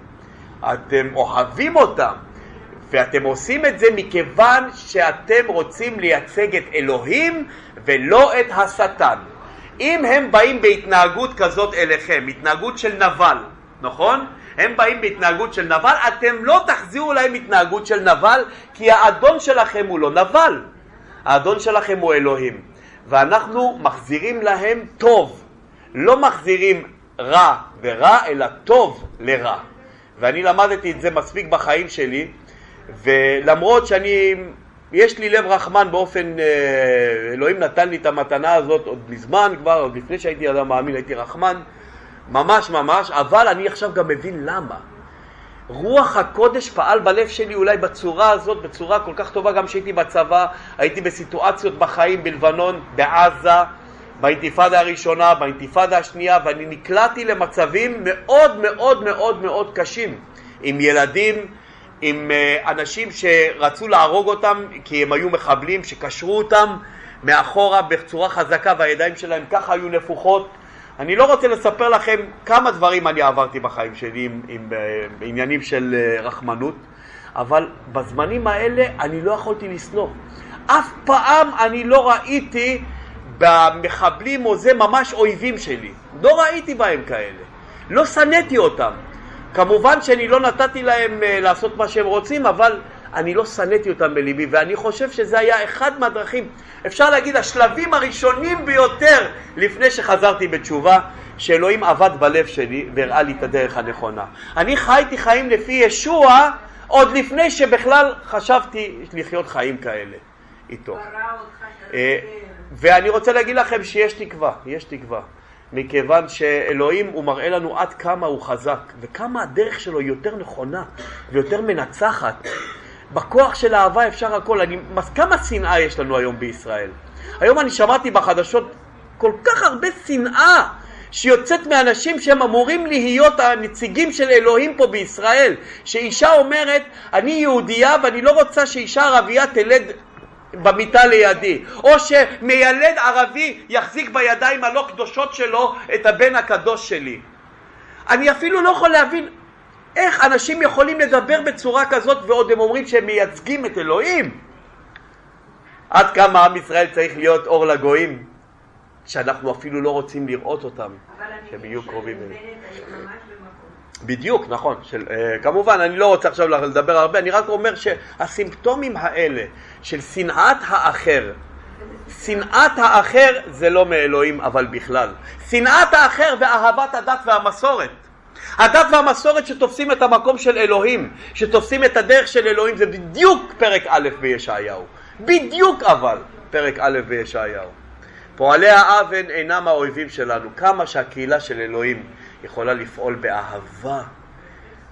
אתם אוהבים אותם, ואתם עושים את זה מכיוון שאתם רוצים לייצג את אלוהים ולא את השטן. אם הם באים בהתנהגות כזאת אליכם, התנהגות של נבל, נכון? הם באים בהתנהגות של נבל, אתם לא תחזירו להם התנהגות של נבל, כי האדון שלכם הוא לא נבל, האדון שלכם הוא אלוהים. ואנחנו מחזירים להם טוב, לא מחזירים רע ורע, אלא טוב לרע. ואני למדתי את זה מספיק בחיים שלי, ולמרות שאני, יש לי לב רחמן באופן, אה, אלוהים נתן לי את המתנה הזאת עוד מזמן כבר, עוד לפני שהייתי אדם מאמין הייתי רחמן, ממש ממש, אבל אני עכשיו גם מבין למה. רוח הקודש פעל בלב שלי אולי בצורה הזאת, בצורה כל כך טובה גם כשהייתי בצבא, הייתי בסיטואציות בחיים בלבנון, בעזה, באינתיפאדה הראשונה, באינתיפאדה השנייה, ואני נקלעתי למצבים מאוד מאוד מאוד מאוד קשים, עם ילדים, עם אה, אנשים שרצו להרוג אותם כי הם היו מחבלים, שקשרו אותם מאחורה בצורה חזקה והידיים שלהם ככה היו נפוחות אני לא רוצה לספר לכם כמה דברים אני עברתי בחיים שלי עם, עם, אה, עניינים של אה, רחמנות, אבל בזמנים האלה אני לא יכולתי לשנוא. אף פעם אני לא ראיתי במחבלים או זה ממש אויבים שלי. לא ראיתי בהם כאלה. לא שנאתי אותם. כמובן שאני לא נתתי להם אה, לעשות מה שהם רוצים, אבל אני לא שנאתי אותם בליבי, ואני חושב שזה היה אחד מהדרכים, אפשר להגיד השלבים הראשונים ביותר לפני שחזרתי בתשובה, שאלוהים עבד בלב שלי והראה לי את הדרך הנכונה. אני חייתי חיים לפי ישוע עוד לפני שבכלל חשבתי לחיות חיים כאלה איתו. אה, ואני רוצה להגיד לכם שיש תקווה, יש תקווה. מכיוון שאלוהים הוא מראה לנו עד כמה הוא חזק וכמה הדרך שלו יותר נכונה ויותר מנצחת בכוח של אהבה אפשר הכל. אני, כמה שנאה יש לנו היום בישראל? היום אני שמעתי בחדשות כל כך הרבה שנאה שיוצאת מאנשים שהם אמורים להיות הנציגים של אלוהים פה בישראל, שאישה אומרת, אני יהודייה ואני לא רוצה שאישה ערבייה תלד במיטה לידי, או שמיילד ערבי יחזיק בידיים הלא קדושות שלו את הבן הקדוש שלי. אני אפילו לא יכול להבין איך אנשים יכולים לדבר בצורה כזאת ועוד הם אומרים שהם מייצגים את אלוהים. עד כמה עם ישראל צריך להיות אור לגויים, שאנחנו אפילו לא רוצים לראות אותם, שהם יהיו קרובים אליהם. בדיוק, נכון. של, uh, כמובן, אני לא רוצה עכשיו לדבר הרבה, אני רק אומר שהסימפטומים האלה של שנאת האחר, שנאת האחר זה לא מאלוהים אבל בכלל. שנאת האחר ואהבת הדת והמסורת. הדת והמסורת שתופסים את המקום של אלוהים, שתופסים את הדרך של אלוהים, זה בדיוק פרק א' בישעיהו. בדיוק אבל פרק א' בישעיהו. פועלי האוון אינם האויבים שלנו. כמה שהקהילה של אלוהים יכולה לפעול באהבה,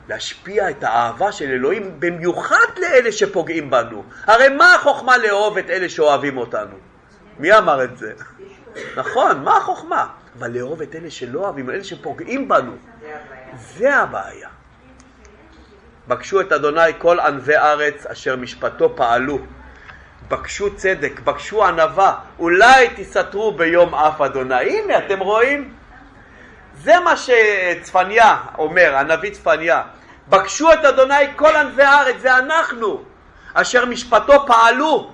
להשפיע את האהבה של אלוהים במיוחד לאלה שפוגעים בנו. הרי מה החוכמה לאהוב את אלה שאוהבים אותנו? מי אמר את זה? נכון, מה החוכמה? אבל לאהוב את אלה שלא אוהבים, אלה שפוגעים בנו. זה הבעיה. בקשו את אדוני כל ענבי ארץ אשר משפטו פעלו. בקשו צדק, בקשו ענווה, אולי תסתרו ביום אף אדוני. הנה, אתם רואים? זה מה שצפניה אומר, הנביא צפניה. בקשו את אדוני כל ענבי הארץ, זה אנחנו, אשר משפטו פעלו.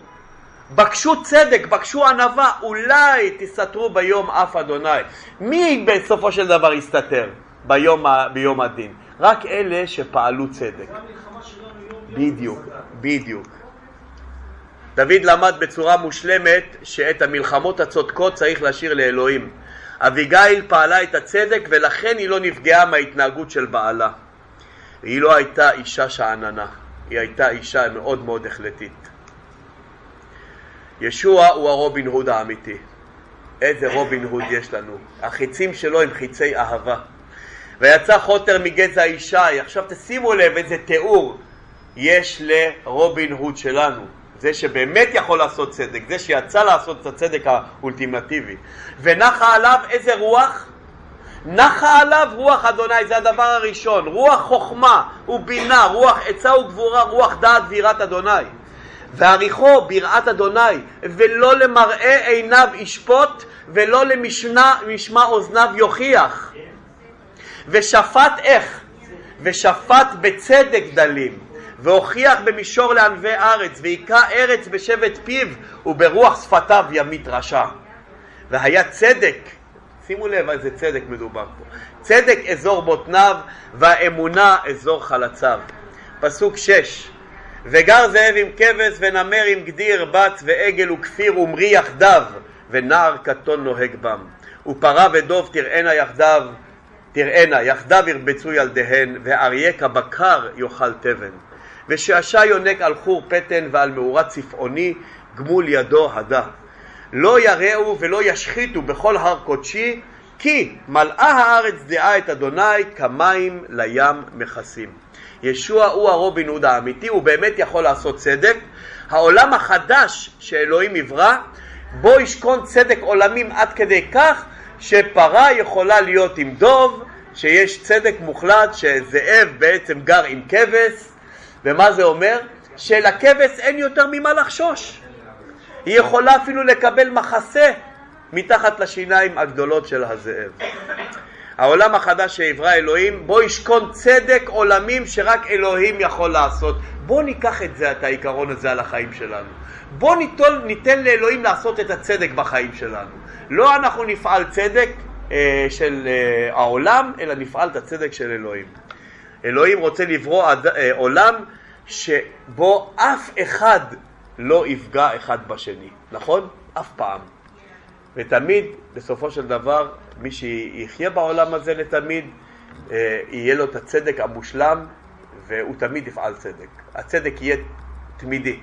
בקשו צדק, בקשו ענווה, אולי תסתרו ביום אף אדוני. מי בסופו של דבר יסתתר ביום, ביום הדין? רק אלה שפעלו צדק. בדיוק, בדיוק. דוד למד בצורה מושלמת שאת המלחמות הצודקות צריך להשאיר לאלוהים. אביגיל פעלה את הצדק ולכן היא לא נפגעה מההתנהגות של בעלה. היא לא הייתה אישה שאננה, היא הייתה אישה מאוד מאוד החלטית. ישוע הוא הרובין הוד האמיתי. איזה רובין הוד יש לנו. החיצים שלו הם חיצי אהבה. ויצא חוטר מגזע ישי. עכשיו תשימו לב איזה תיאור יש לרובין הוד שלנו. זה שבאמת יכול לעשות צדק, זה שיצא לעשות את הצדק האולטימטיבי. ונחה עליו איזה רוח? נחה עליו רוח אדוני, זה הדבר הראשון, רוח חוכמה ובינה, רוח עצה וגבורה, רוח דעת ויראת אדוני. ועריכו ביראת אדוני, ולא למראה עיניו ישפוט, ולא למשמע אוזניו יוכיח. ושפט איך? ושפט בצדק דלים. והוכיח במישור לענבי ארץ, והיכה ארץ בשבט פיו, וברוח שפתיו ימית רשע. והיה צדק, שימו לב איזה צדק מדובר פה, צדק אזור בוטניו, והאמונה אזור חלציו. פסוק שש וגר זאב עם כבש ונמר עם גדיר בת ועגל וכפיר ומרי יחדיו ונער קטון נוהג בם ופרה ודוב תראינה יחדיו תראינה יחדיו ירבצו ילדיהן ואריה כבקר יאכל תבן ושעשע יונק על חור פטן ועל מאורת צפעוני גמול ידו הדה. לא יראו ולא ישחיתו בכל הר קודשי כי מלאה הארץ דעה את אדוני כמים לים מכסים. ישוע הוא הרובין הוד האמיתי, הוא באמת יכול לעשות צדק. העולם החדש שאלוהים יברא, בו ישכון צדק עולמים עד כדי כך שפרה יכולה להיות עם דוב, שיש צדק מוחלט שזאב בעצם גר עם כבש, ומה זה אומר? שלכבש אין יותר ממה לחשוש. היא יכולה אפילו לקבל מחסה מתחת לשיניים הגדולות של הזאב. העולם החדש שיברא אלוהים, בו ישכון צדק עולמים שרק אלוהים יכול לעשות. בוא ניקח את זה, את העיקרון הזה על החיים שלנו. בוא ניתן, ניתן לאלוהים לעשות את הצדק בחיים שלנו. לא אנחנו נפעל צדק של אה, העולם, אלא נפעל את הצדק של אלוהים. אלוהים רוצה לברוא אה, עולם שבו אף אחד לא יפגע אחד בשני, נכון? אף פעם. ותמיד, בסופו של דבר, מי שיחיה בעולם הזה לתמיד, אה, יהיה לו את הצדק המושלם והוא תמיד יפעל צדק. הצדק יהיה תמידי.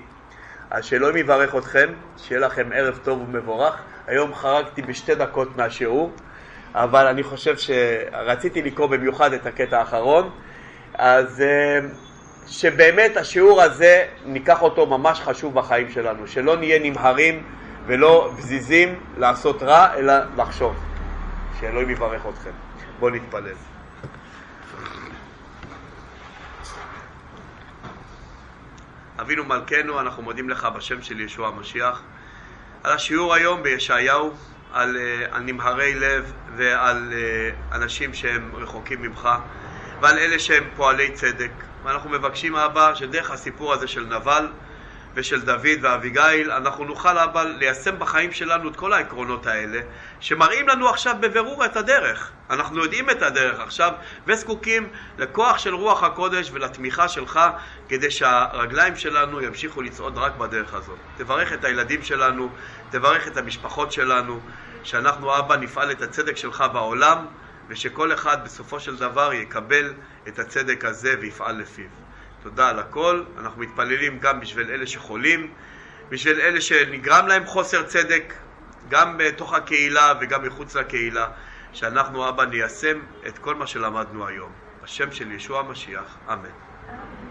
אז שאלוהים יברך אתכם, שיהיה לכם ערב טוב ומבורך. היום חרגתי בשתי דקות מהשיעור, אבל אני חושב שרציתי לקרוא במיוחד את הקטע האחרון. אז אה, שבאמת השיעור הזה, ניקח אותו ממש חשוב בחיים שלנו, שלא נהיה נמהרים ולא בזיזים לעשות רע, אלא לחשוב. שאלוהים יברך אתכם. בואו נתפלל. אבינו מלכנו, אנחנו מודים לך בשם של ישוע המשיח על השיעור היום בישעיהו, על, אה, על נמהרי לב ועל אה, אנשים שהם רחוקים ממך ועל אלה שהם פועלי צדק. ואנחנו מבקשים, אבא, שדרך הסיפור הזה של נבל ושל דוד ואביגיל, אנחנו נוכל, אבא, ליישם בחיים שלנו את כל העקרונות האלה, שמראים לנו עכשיו בבירור את הדרך. אנחנו יודעים את הדרך עכשיו, וזקוקים לכוח של רוח הקודש ולתמיכה שלך, כדי שהרגליים שלנו ימשיכו לצעוד רק בדרך הזאת. תברך את הילדים שלנו, תברך את המשפחות שלנו, שאנחנו, אבא, נפעל את הצדק שלך בעולם, ושכל אחד בסופו של דבר יקבל את הצדק הזה ויפעל לפיו. תודה על הכל. אנחנו מתפללים גם בשביל אלה שחולים, בשביל אלה שנגרם להם חוסר צדק, גם בתוך הקהילה וגם מחוץ לקהילה, שאנחנו, אבא, ניישם את כל מה שלמדנו היום. בשם של ישוע המשיח, אמן.